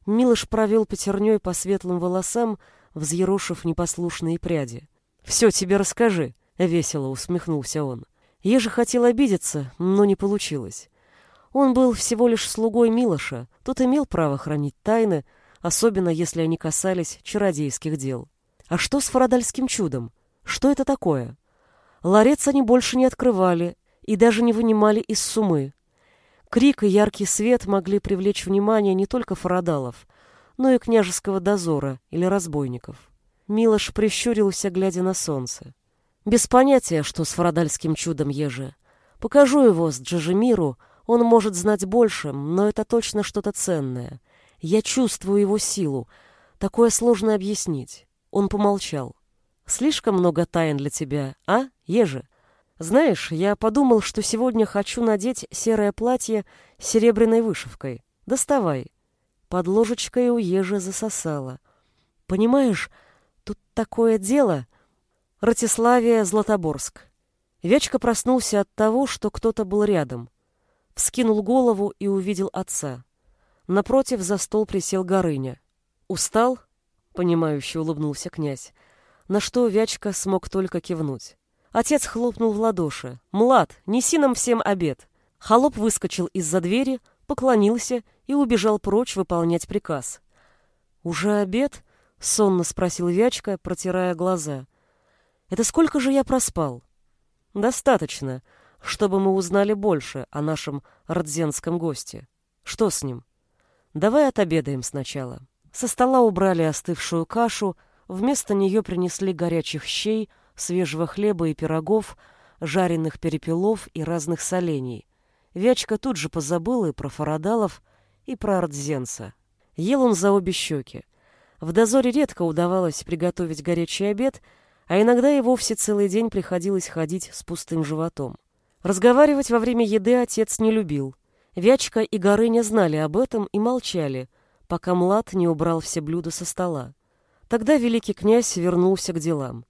Милош провел пятерней по светлым волосам, взъерошив непослушные пряди. «Все тебе расскажи», — весело усмехнулся он. Еже хотел обидеться, но не получилось. Он был всего лишь слугой Милоша, тот имел право хранить тайны, особенно если они касались чародейских дел. А что с фарадальским чудом? Что это такое? Ларец они больше не открывали и даже не вынимали из сумы. Крик и яркий свет могли привлечь внимание не только фарадалов, но и княжеского дозора или разбойников. Милош прищурился, глядя на солнце. Без понятия, что с фарадальским чудом еже. Покажу его с Джажемиру, он может знать больше, но это точно что-то ценное. Я чувствую его силу. Такое сложно объяснить. Он помолчал. Слишком много тайн для тебя, а, Ежи? Знаешь, я подумал, что сегодня хочу надеть серое платье с серебряной вышивкой. Доставай. Под ложечкой у Ежи засосала. Понимаешь, тут такое дело. Ратиславия, Златоборск. Вячка проснулся от того, что кто-то был рядом. Вскинул голову и увидел отца. Напротив за стол присел Горыня. «Устал?» — понимающе улыбнулся князь на что Вячка смог только кивнуть. Отец хлопнул в ладоши. «Млад, неси нам всем обед!» Холоп выскочил из-за двери, поклонился и убежал прочь выполнять приказ. «Уже обед?» — сонно спросил Вячка, протирая глаза. «Это сколько же я проспал?» «Достаточно, чтобы мы узнали больше о нашем родзенском госте. Что с ним?» «Давай отобедаем сначала». Со стола убрали остывшую кашу, Вместо нее принесли горячих щей, свежего хлеба и пирогов, жареных перепелов и разных солений. Вячка тут же позабыла и про фарадалов, и про артзенца. Ел он за обе щеки. В дозоре редко удавалось приготовить горячий обед, а иногда и вовсе целый день приходилось ходить с пустым животом. Разговаривать во время еды отец не любил. Вячка и Горыня знали об этом и молчали, пока Млад не убрал все блюда со стола. Тогда великий князь вернулся к делам.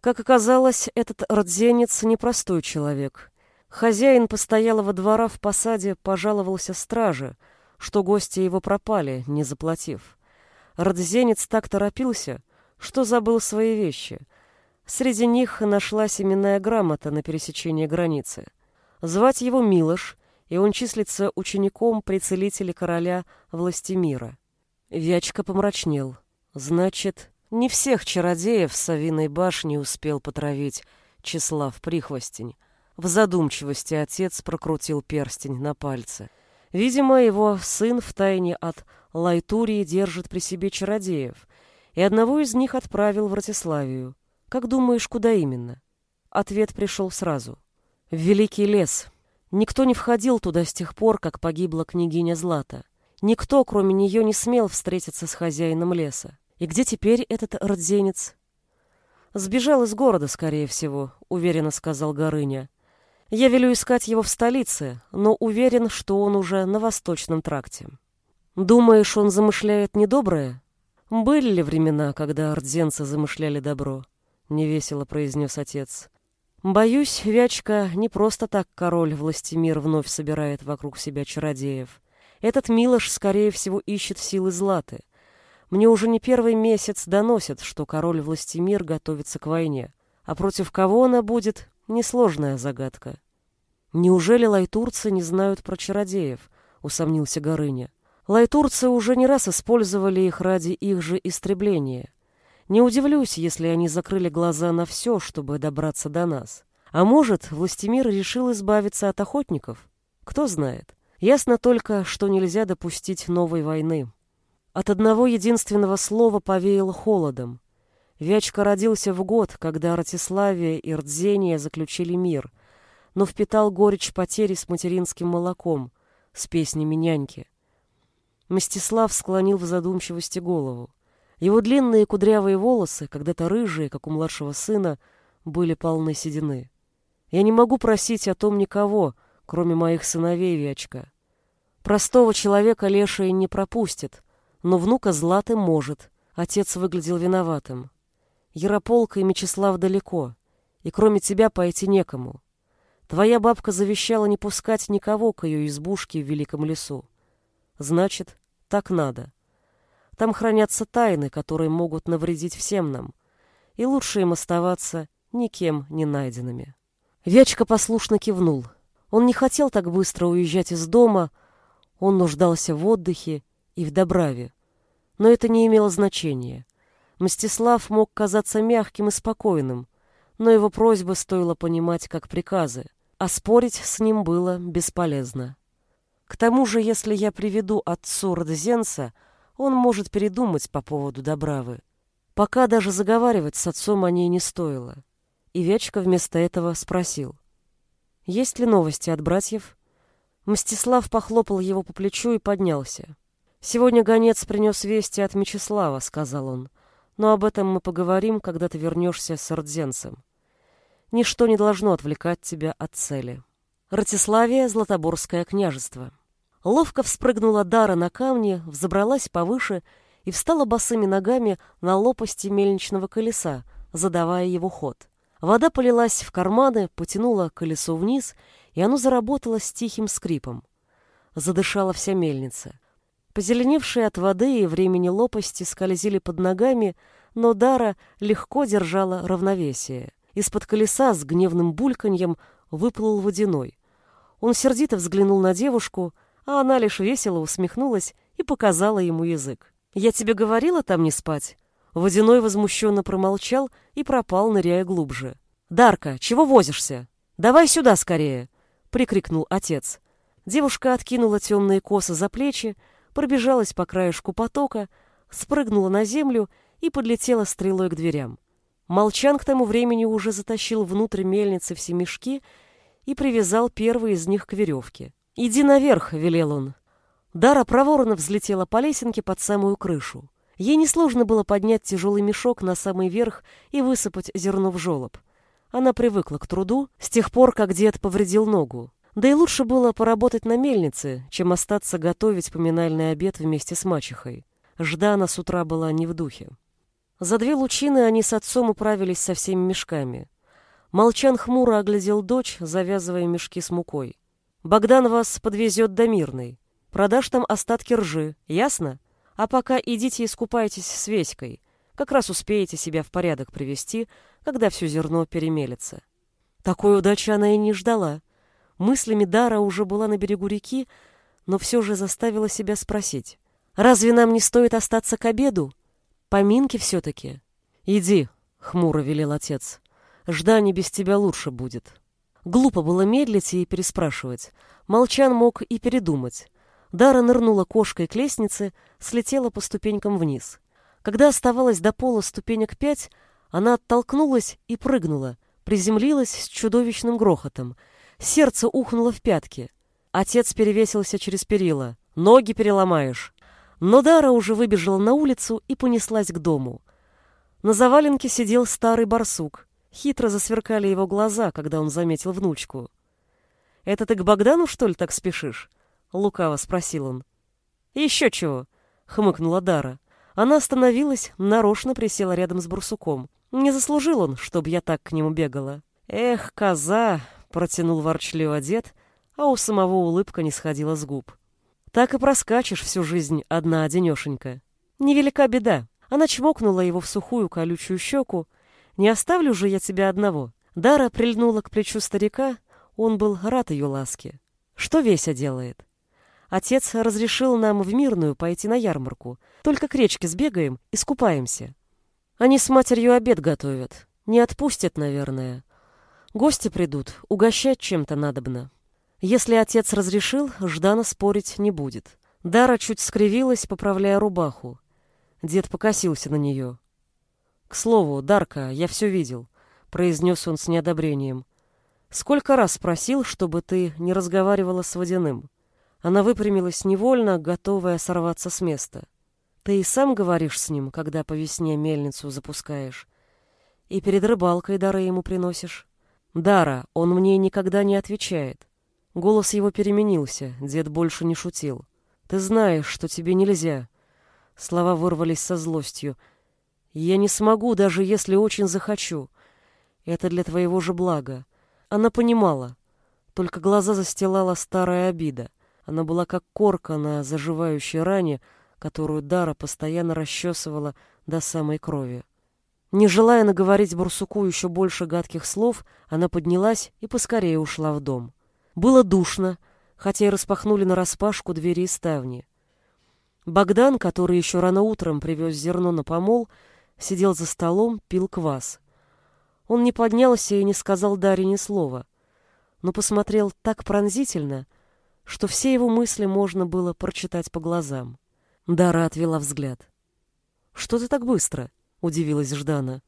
Как оказалось, этот родзенец непростой человек. Хозяин постоялого двора в посаде пожаловался страже, что гости его пропали, не заплатив. Родзенец так торопился, что забыл свои вещи. Среди них нашлась именная грамота на пересечении границы. Звать его Милош, и он числится учеником при целителе короля Властимира. Вячка помрачнел. Значит, не всех чародеев в Савиной башне успел потравить Числав Прихвостень. В задумчивости отец прокрутил перстень на пальце. Видимо, его сын втайне от Лайтурии держит при себе чародеев, и одного из них отправил в Ратиславию. Как думаешь, куда именно? Ответ пришел сразу. В Великий лес. Никто не входил туда с тех пор, как погибла княгиня Злата. Никто, кроме нее, не смел встретиться с хозяином леса. И где теперь этот родзенец? Сбежал из города, скорее всего, уверенно сказал Горыня. Я велю искать его в столице, но уверен, что он уже на восточном тракте. Думаешь, он замышляет недоброе? Были ли времена, когда ордзенцы замышляли добро? Невесело произнес отец. Боюсь, Вячка не просто так король Властимир вновь собирает вокруг себя чародеев. Этот Милош, скорее всего, ищет силы Златы. Мне уже не первый месяц доносят, что король Властимир готовится к войне. А против кого она будет, несложная загадка. Неужели лайтурцы не знают про чародеев? Усомнился Горыня. Лайтурцы уже не раз использовали их ради их же истребления. Не удивлюсь, если они закрыли глаза на все, чтобы добраться до нас. А может, Властимир решил избавиться от охотников? Кто знает. Ясно только, что нельзя допустить новой войны. От одного единственного слова повеяло холодом. Вячка родился в год, когда Ратиславия и Рдзения заключили мир, но впитал горечь потери с материнским молоком, с песнями няньки. Мстислав склонил в задумчивости голову. Его длинные кудрявые волосы, когда-то рыжие, как у младшего сына, были полны седины. Я не могу просить о том никого, кроме моих сыновей Вячка. Простого человека леший не пропустит, но внука Златы может. Отец выглядел виноватым. Ярополк и Мечислав далеко, и кроме тебя пойти некому. Твоя бабка завещала не пускать никого к ее избушке в великом лесу. Значит, так надо. Там хранятся тайны, которые могут навредить всем нам, и лучше им оставаться никем не найденными. Вячка послушно кивнул. Он не хотел так быстро уезжать из дома, он нуждался в отдыхе и в добраве. Но это не имело значения. Мстислав мог казаться мягким и спокойным, но его просьбы стоило понимать как приказы, а спорить с ним было бесполезно. К тому же, если я приведу отцу Родзенца, он может передумать по поводу Добравы. Пока даже заговаривать с отцом о ней не стоило. И Вячка вместо этого спросил. «Есть ли новости от братьев?» Мстислав похлопал его по плечу и поднялся. «Сегодня гонец принес вести от Мечислава», — сказал он. «Но об этом мы поговорим, когда ты вернешься с Ордзенцем. Ничто не должно отвлекать тебя от цели». Ратиславия, Златоборское княжество. Ловко вспрыгнула Дара на камни, взобралась повыше и встала босыми ногами на лопасти мельничного колеса, задавая его ход. Вода полилась в карманы, потянула колесо вниз, и оно заработало с тихим скрипом. Задышала вся мельница. Позеленевшие от воды и времени лопасти скользили под ногами, но Дара легко держала равновесие. Из-под колеса с гневным бульканьем выплыл водяной. Он сердито взглянул на девушку, а она лишь весело усмехнулась и показала ему язык. «Я тебе говорила там не спать?» Водяной возмущенно промолчал и пропал, ныряя глубже. «Дарка, чего возишься? Давай сюда скорее!» — прикрикнул отец. Девушка откинула темные косы за плечи, пробежалась по краешку потока, спрыгнула на землю и подлетела стрелой к дверям. Молчан к тому времени уже затащил внутрь мельницы все мешки и привязал первый из них к веревке. «Иди наверх», — велел он. Дара проворно взлетела по лесенке под самую крышу. Ей несложно было поднять тяжелый мешок на самый верх и высыпать зерно в желоб. Она привыкла к труду с тех пор, как дед повредил ногу. Да и лучше было поработать на мельнице, чем остаться готовить поминальный обед вместе с мачехой. Ждана с утра была не в духе. За две лучины они с отцом управились со всеми мешками. Молчан хмуро оглядел дочь, завязывая мешки с мукой. Богдан вас подвезет до Мирной. Продашь там остатки ржи, ясно? А пока идите искупайтесь с Веськой. Как раз успеете себя в порядок привести, когда все зерно перемелется. Такой удачи она и не ждала. Мыслями Дара уже была на берегу реки, но все же заставила себя спросить. «Разве нам не стоит остаться к обеду? Поминки все-таки». «Иди», — хмуро велел отец. «Ждание без тебя лучше будет». Глупо было медлить и переспрашивать. Молчан мог и передумать. Дара нырнула кошкой к лестнице, слетела по ступенькам вниз. Когда оставалось до пола ступенек пять, она оттолкнулась и прыгнула, приземлилась с чудовищным грохотом. Сердце ухнуло в пятки. Отец перевесился через перила. «Ноги переломаешь!» Но Дара уже выбежала на улицу и понеслась к дому. На заваленке сидел старый барсук. Хитро засверкали его глаза, когда он заметил внучку. «Это ты к Богдану, что ли, так спешишь?» — лукаво спросил он. «Еще чего?» — хмыкнула Дара. Она остановилась, нарочно присела рядом с барсуком. Не заслужил он, чтобы я так к нему бегала. «Эх, коза!» — протянул ворчливо дед, а у самого улыбка не сходила с губ. «Так и проскачешь всю жизнь одна-одинешенька. Невелика беда». Она чмокнула его в сухую колючую щеку. «Не оставлю же я тебя одного». Дара прильнула к плечу старика, он был рад ее ласке. «Что Веся делает?» Отец разрешил нам в Мирную пойти на ярмарку. Только к речке сбегаем и скупаемся. Они с матерью обед готовят. Не отпустят, наверное. Гости придут, угощать чем-то надобно. Если отец разрешил, Ждана спорить не будет. Дара чуть скривилась, поправляя рубаху. Дед покосился на нее. «К слову, Дарка, я все видел», — произнес он с неодобрением. «Сколько раз спросил, чтобы ты не разговаривала с Водяным?» Она выпрямилась невольно, готовая сорваться с места. Ты и сам говоришь с ним, когда по весне мельницу запускаешь. И перед рыбалкой дары ему приносишь. Дара, он мне никогда не отвечает. Голос его переменился, дед больше не шутил. Ты знаешь, что тебе нельзя. Слова вырвались со злостью. Я не смогу, даже если очень захочу. Это для твоего же блага. Она понимала. Только глаза застилала старая обида. Она была как корка на заживающей ране, которую Дара постоянно расчесывала до самой крови. Не желая наговорить Бурсуку еще больше гадких слов, она поднялась и поскорее ушла в дом. Было душно, хотя и распахнули нараспашку двери и ставни. Богдан, который еще рано утром привез зерно на помол, сидел за столом, пил квас. Он не поднялся и не сказал Даре ни слова, но посмотрел так пронзительно, что все его мысли можно было прочитать по глазам. Дара отвела взгляд. «Что ты так быстро?» — удивилась Ждана.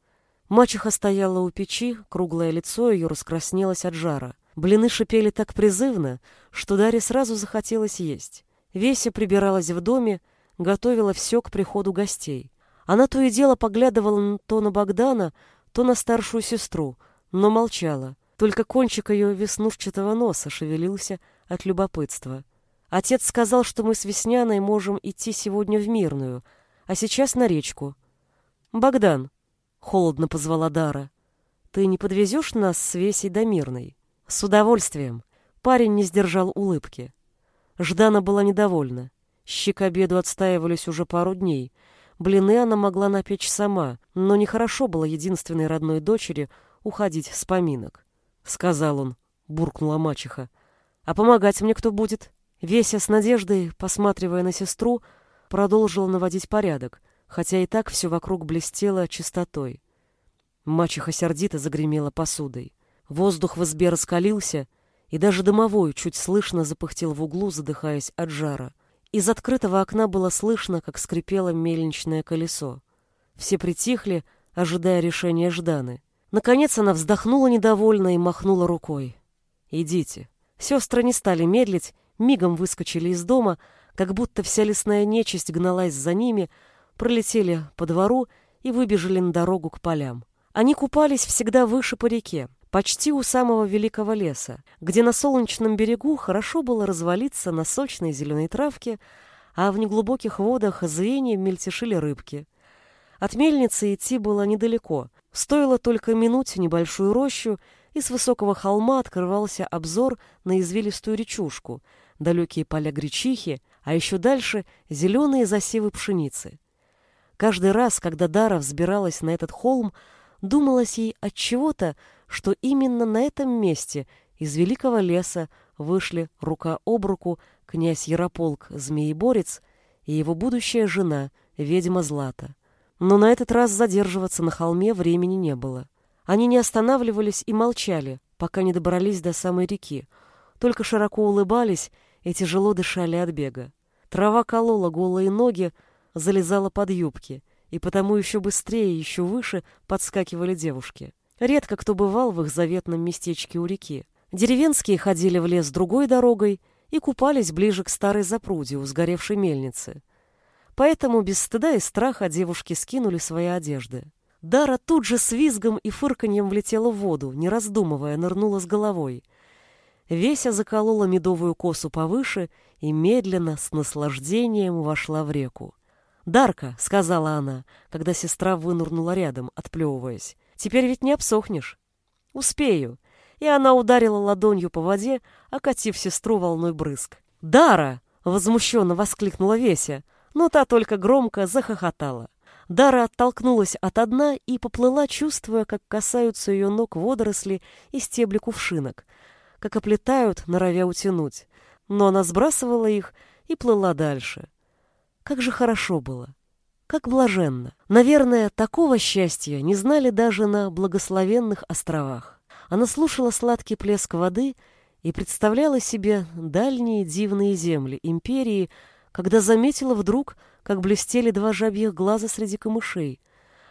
Мачеха стояла у печи, круглое лицо ее раскраснелось от жара. Блины шипели так призывно, что Даре сразу захотелось есть. Веся прибиралась в доме, готовила все к приходу гостей. Она то и дело поглядывала то на Богдана, то на старшую сестру, но молчала. Только кончик ее веснушчатого носа шевелился от любопытства. Отец сказал, что мы с Весняной можем идти сегодня в Мирную, а сейчас на речку. Богдан, холодно позвала Дара. Ты не подвезешь нас с Весей до Мирной? С удовольствием. Парень не сдержал улыбки. Ждана была недовольна. Щи обеду отстаивались уже пару дней. Блины она могла напечь сама, но нехорошо было единственной родной дочери уходить с поминок. Сказал он, буркнула мачеха. А помогать мне кто будет? Веся с надеждой, посматривая на сестру, продолжил наводить порядок, хотя и так все вокруг блестело чистотой. Мачеха сердито загремела посудой. Воздух в избе раскалился, и даже домовой чуть слышно запыхтел в углу, задыхаясь от жара. Из открытого окна было слышно, как скрипело мельничное колесо. Все притихли, ожидая решения Жданы. Наконец она вздохнула недовольно и махнула рукой. «Идите». Сестры не стали медлить мигом выскочили из дома, как будто вся лесная нечисть гналась за ними, пролетели по двору и выбежали на дорогу к полям. Они купались всегда выше по реке, почти у самого великого леса, где на солнечном берегу хорошо было развалиться на сочной зеленой травке, а в неглубоких водах звенья мельтешили рыбки. От мельницы идти было недалеко, стоило только минуть небольшую рощу, и с высокого холма открывался обзор на извилистую речушку — далекие поля гречихи, а еще дальше зеленые засевы пшеницы. Каждый раз, когда Дара взбиралась на этот холм, думалось ей от чего-то, что именно на этом месте из великого леса вышли рука об руку князь Ярополк Змееборец и его будущая жена, ведьма Злата. Но на этот раз задерживаться на холме времени не было. Они не останавливались и молчали, пока не добрались до самой реки, только широко улыбались и тяжело дышали от бега. Трава колола голые ноги, залезала под юбки, и потому еще быстрее и еще выше подскакивали девушки. Редко кто бывал в их заветном местечке у реки. Деревенские ходили в лес другой дорогой и купались ближе к старой запруде у сгоревшей мельницы. Поэтому без стыда и страха девушки скинули свои одежды. Дара тут же с визгом и фырканьем влетела в воду, не раздумывая, нырнула с головой. Веся заколола медовую косу повыше и медленно, с наслаждением вошла в реку. «Дарка», — сказала она, когда сестра вынырнула рядом, отплевываясь, — «теперь ведь не обсохнешь». «Успею». И она ударила ладонью по воде, окатив сестру волной брызг. «Дара!» — возмущенно воскликнула Веся, но та только громко захохотала. Дара оттолкнулась от дна и поплыла, чувствуя, как касаются ее ног водоросли и стебли кувшинок, как оплетают, норовя утянуть. Но она сбрасывала их и плыла дальше. Как же хорошо было. Как блаженно. Наверное, такого счастья не знали даже на благословенных островах. Она слушала сладкий плеск воды и представляла себе дальние дивные земли империи, когда заметила вдруг, как блестели два жабьих глаза среди камышей,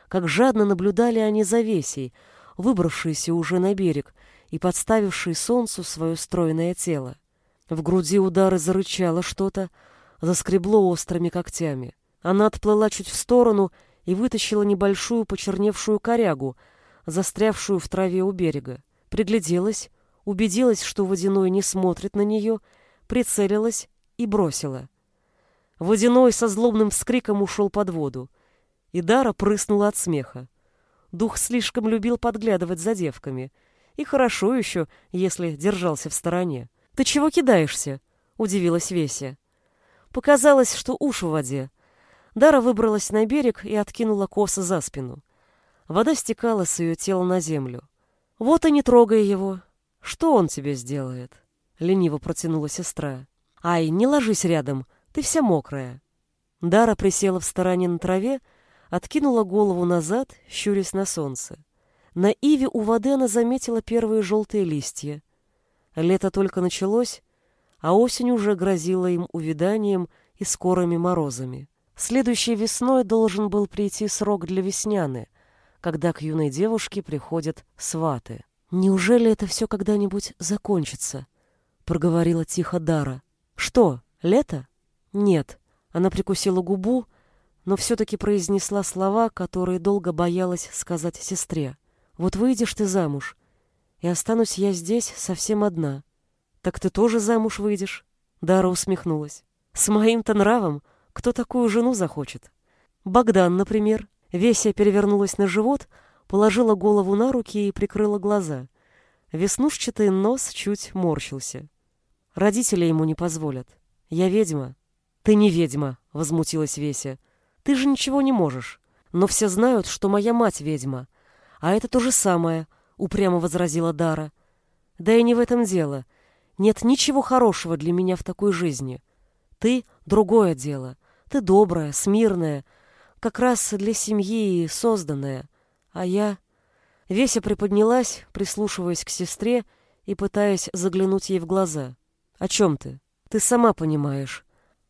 как жадно наблюдали они за весей, выбравшиеся уже на берег и подставившие солнцу свое стройное тело. В груди удары зарычало что-то, заскребло острыми когтями. Она отплыла чуть в сторону и вытащила небольшую почерневшую корягу, застрявшую в траве у берега. Пригляделась, убедилась, что водяной не смотрит на нее, прицелилась и бросила. Водяной со злобным вскриком ушел под воду, и Дара прыснула от смеха. Дух слишком любил подглядывать за девками, и хорошо еще, если держался в стороне. «Ты чего кидаешься?» — удивилась Веся. Показалось, что уши в воде. Дара выбралась на берег и откинула косы за спину. Вода стекала с ее тела на землю. «Вот и не трогай его. Что он тебе сделает?» Лениво протянула сестра. «Ай, не ложись рядом, ты вся мокрая». Дара присела в стороне на траве, откинула голову назад, щурясь на солнце. На иве у воды она заметила первые желтые листья. Лето только началось, а осень уже грозила им увяданием и скорыми морозами. Следующей весной должен был прийти срок для весняны, когда к юной девушке приходят сваты. «Неужели это все когда-нибудь закончится?» — проговорила тихо Дара. «Что, лето?» «Нет». Она прикусила губу, но все-таки произнесла слова, которые долго боялась сказать сестре. «Вот выйдешь ты замуж, и останусь я здесь совсем одна. «Так ты тоже замуж выйдешь?» Дара усмехнулась. «С моим-то нравом кто такую жену захочет?» «Богдан, например». Веся перевернулась на живот, положила голову на руки и прикрыла глаза. Веснушчатый нос чуть морщился. Родители ему не позволят. «Я ведьма». «Ты не ведьма», — возмутилась Веся. «Ты же ничего не можешь. Но все знают, что моя мать ведьма. А это то же самое», — упрямо возразила Дара. «Да и не в этом дело. Нет ничего хорошего для меня в такой жизни. Ты — другое дело. Ты добрая, смирная, как раз для семьи созданная. А я... Веся приподнялась, прислушиваясь к сестре и пытаясь заглянуть ей в глаза. «О чем ты? Ты сама понимаешь».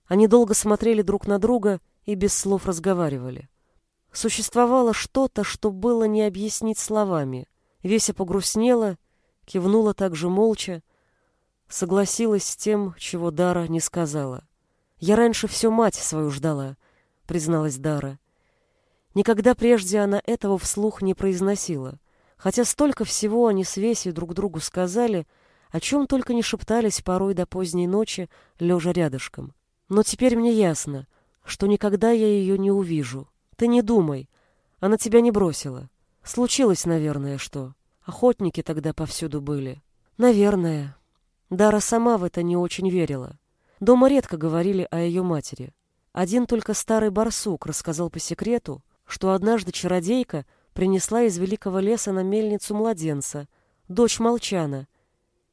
Они долго смотрели друг на друга и без слов разговаривали. Существовало что-то, что было не объяснить словами. Веся погрустнела, кивнула также молча, Согласилась с тем, чего Дара не сказала. «Я раньше все мать свою ждала», — призналась Дара. Никогда прежде она этого вслух не произносила, хотя столько всего они с Весей друг другу сказали, о чем только не шептались порой до поздней ночи, лежа рядышком. Но теперь мне ясно, что никогда я ее не увижу. Ты не думай, она тебя не бросила. Случилось, наверное, что. Охотники тогда повсюду были. Наверное. Дара сама в это не очень верила. Дома редко говорили о ее матери. Один только старый барсук рассказал по секрету, что однажды чародейка принесла из великого леса на мельницу младенца, дочь Молчана,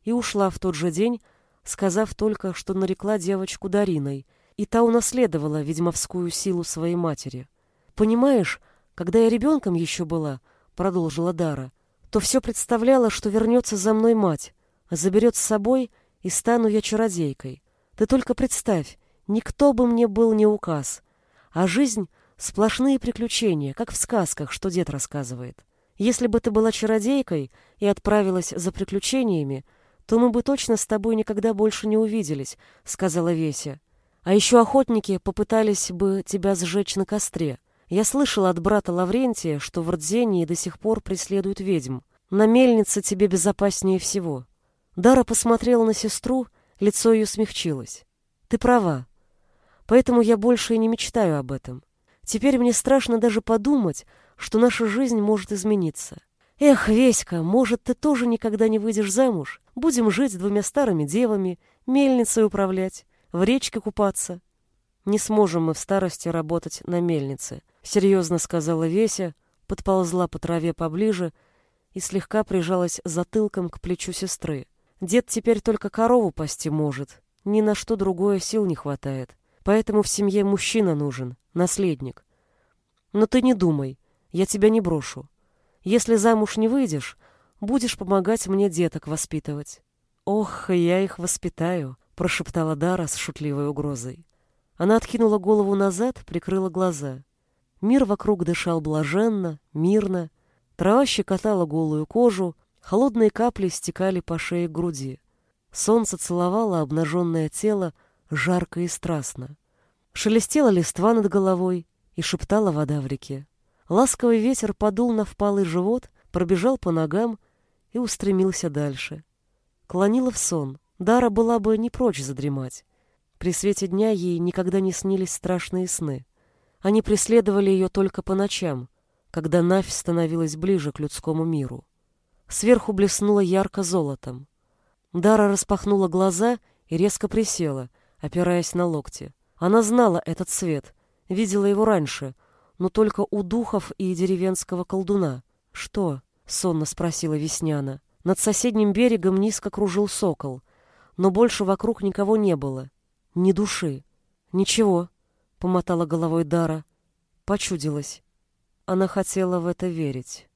и ушла в тот же день, сказав только, что нарекла девочку Дариной, и та унаследовала ведьмовскую силу своей матери. «Понимаешь, когда я ребенком еще была, — продолжила Дара, — то все представляла, что вернется за мной мать, заберет с собой, и стану я чародейкой. Ты только представь, никто бы мне был не указ, а жизнь — сплошные приключения, как в сказках, что дед рассказывает. Если бы ты была чародейкой и отправилась за приключениями, то мы бы точно с тобой никогда больше не увиделись, — сказала Веся. А еще охотники попытались бы тебя сжечь на костре. Я слышала от брата Лаврентия, что в Рдзении до сих пор преследуют ведьм. На мельнице тебе безопаснее всего. Дара посмотрела на сестру, лицо ее смягчилось. Ты права. Поэтому я больше и не мечтаю об этом. Теперь мне страшно даже подумать, что наша жизнь может измениться. Эх, Веська, может, ты тоже никогда не выйдешь замуж? Будем жить с двумя старыми девами, мельницей управлять, в речке купаться. Не сможем мы в старости работать на мельнице, серьезно сказала Веся, подползла по траве поближе и слегка прижалась затылком к плечу сестры. Дед теперь только корову пасти может, ни на что другое сил не хватает. Поэтому в семье мужчина нужен, наследник. Но ты не думай, я тебя не брошу. Если замуж не выйдешь, будешь помогать мне деток воспитывать. Ох, я их воспитаю, прошептала Дара с шутливой угрозой. Она откинула голову назад, прикрыла глаза. Мир вокруг дышал блаженно, мирно. Трава щекотала голую кожу, Холодные капли стекали по шее груди. Солнце целовало обнаженное тело жарко и страстно. Шелестела листва над головой и шептала вода в реке. Ласковый ветер подул на впалый живот, пробежал по ногам и устремился дальше. Клонила в сон. Дара была бы не прочь задремать. При свете дня ей никогда не снились страшные сны. Они преследовали ее только по ночам, когда Навь становилась ближе к людскому миру. Сверху блеснуло ярко золотом. Дара распахнула глаза и резко присела, опираясь на локти. Она знала этот цвет, видела его раньше, но только у духов и деревенского колдуна. «Что?» — сонно спросила Весняна. Над соседним берегом низко кружил сокол, но больше вокруг никого не было. Ни души. «Ничего», — помотала головой Дара. Почудилась. Она хотела в это верить.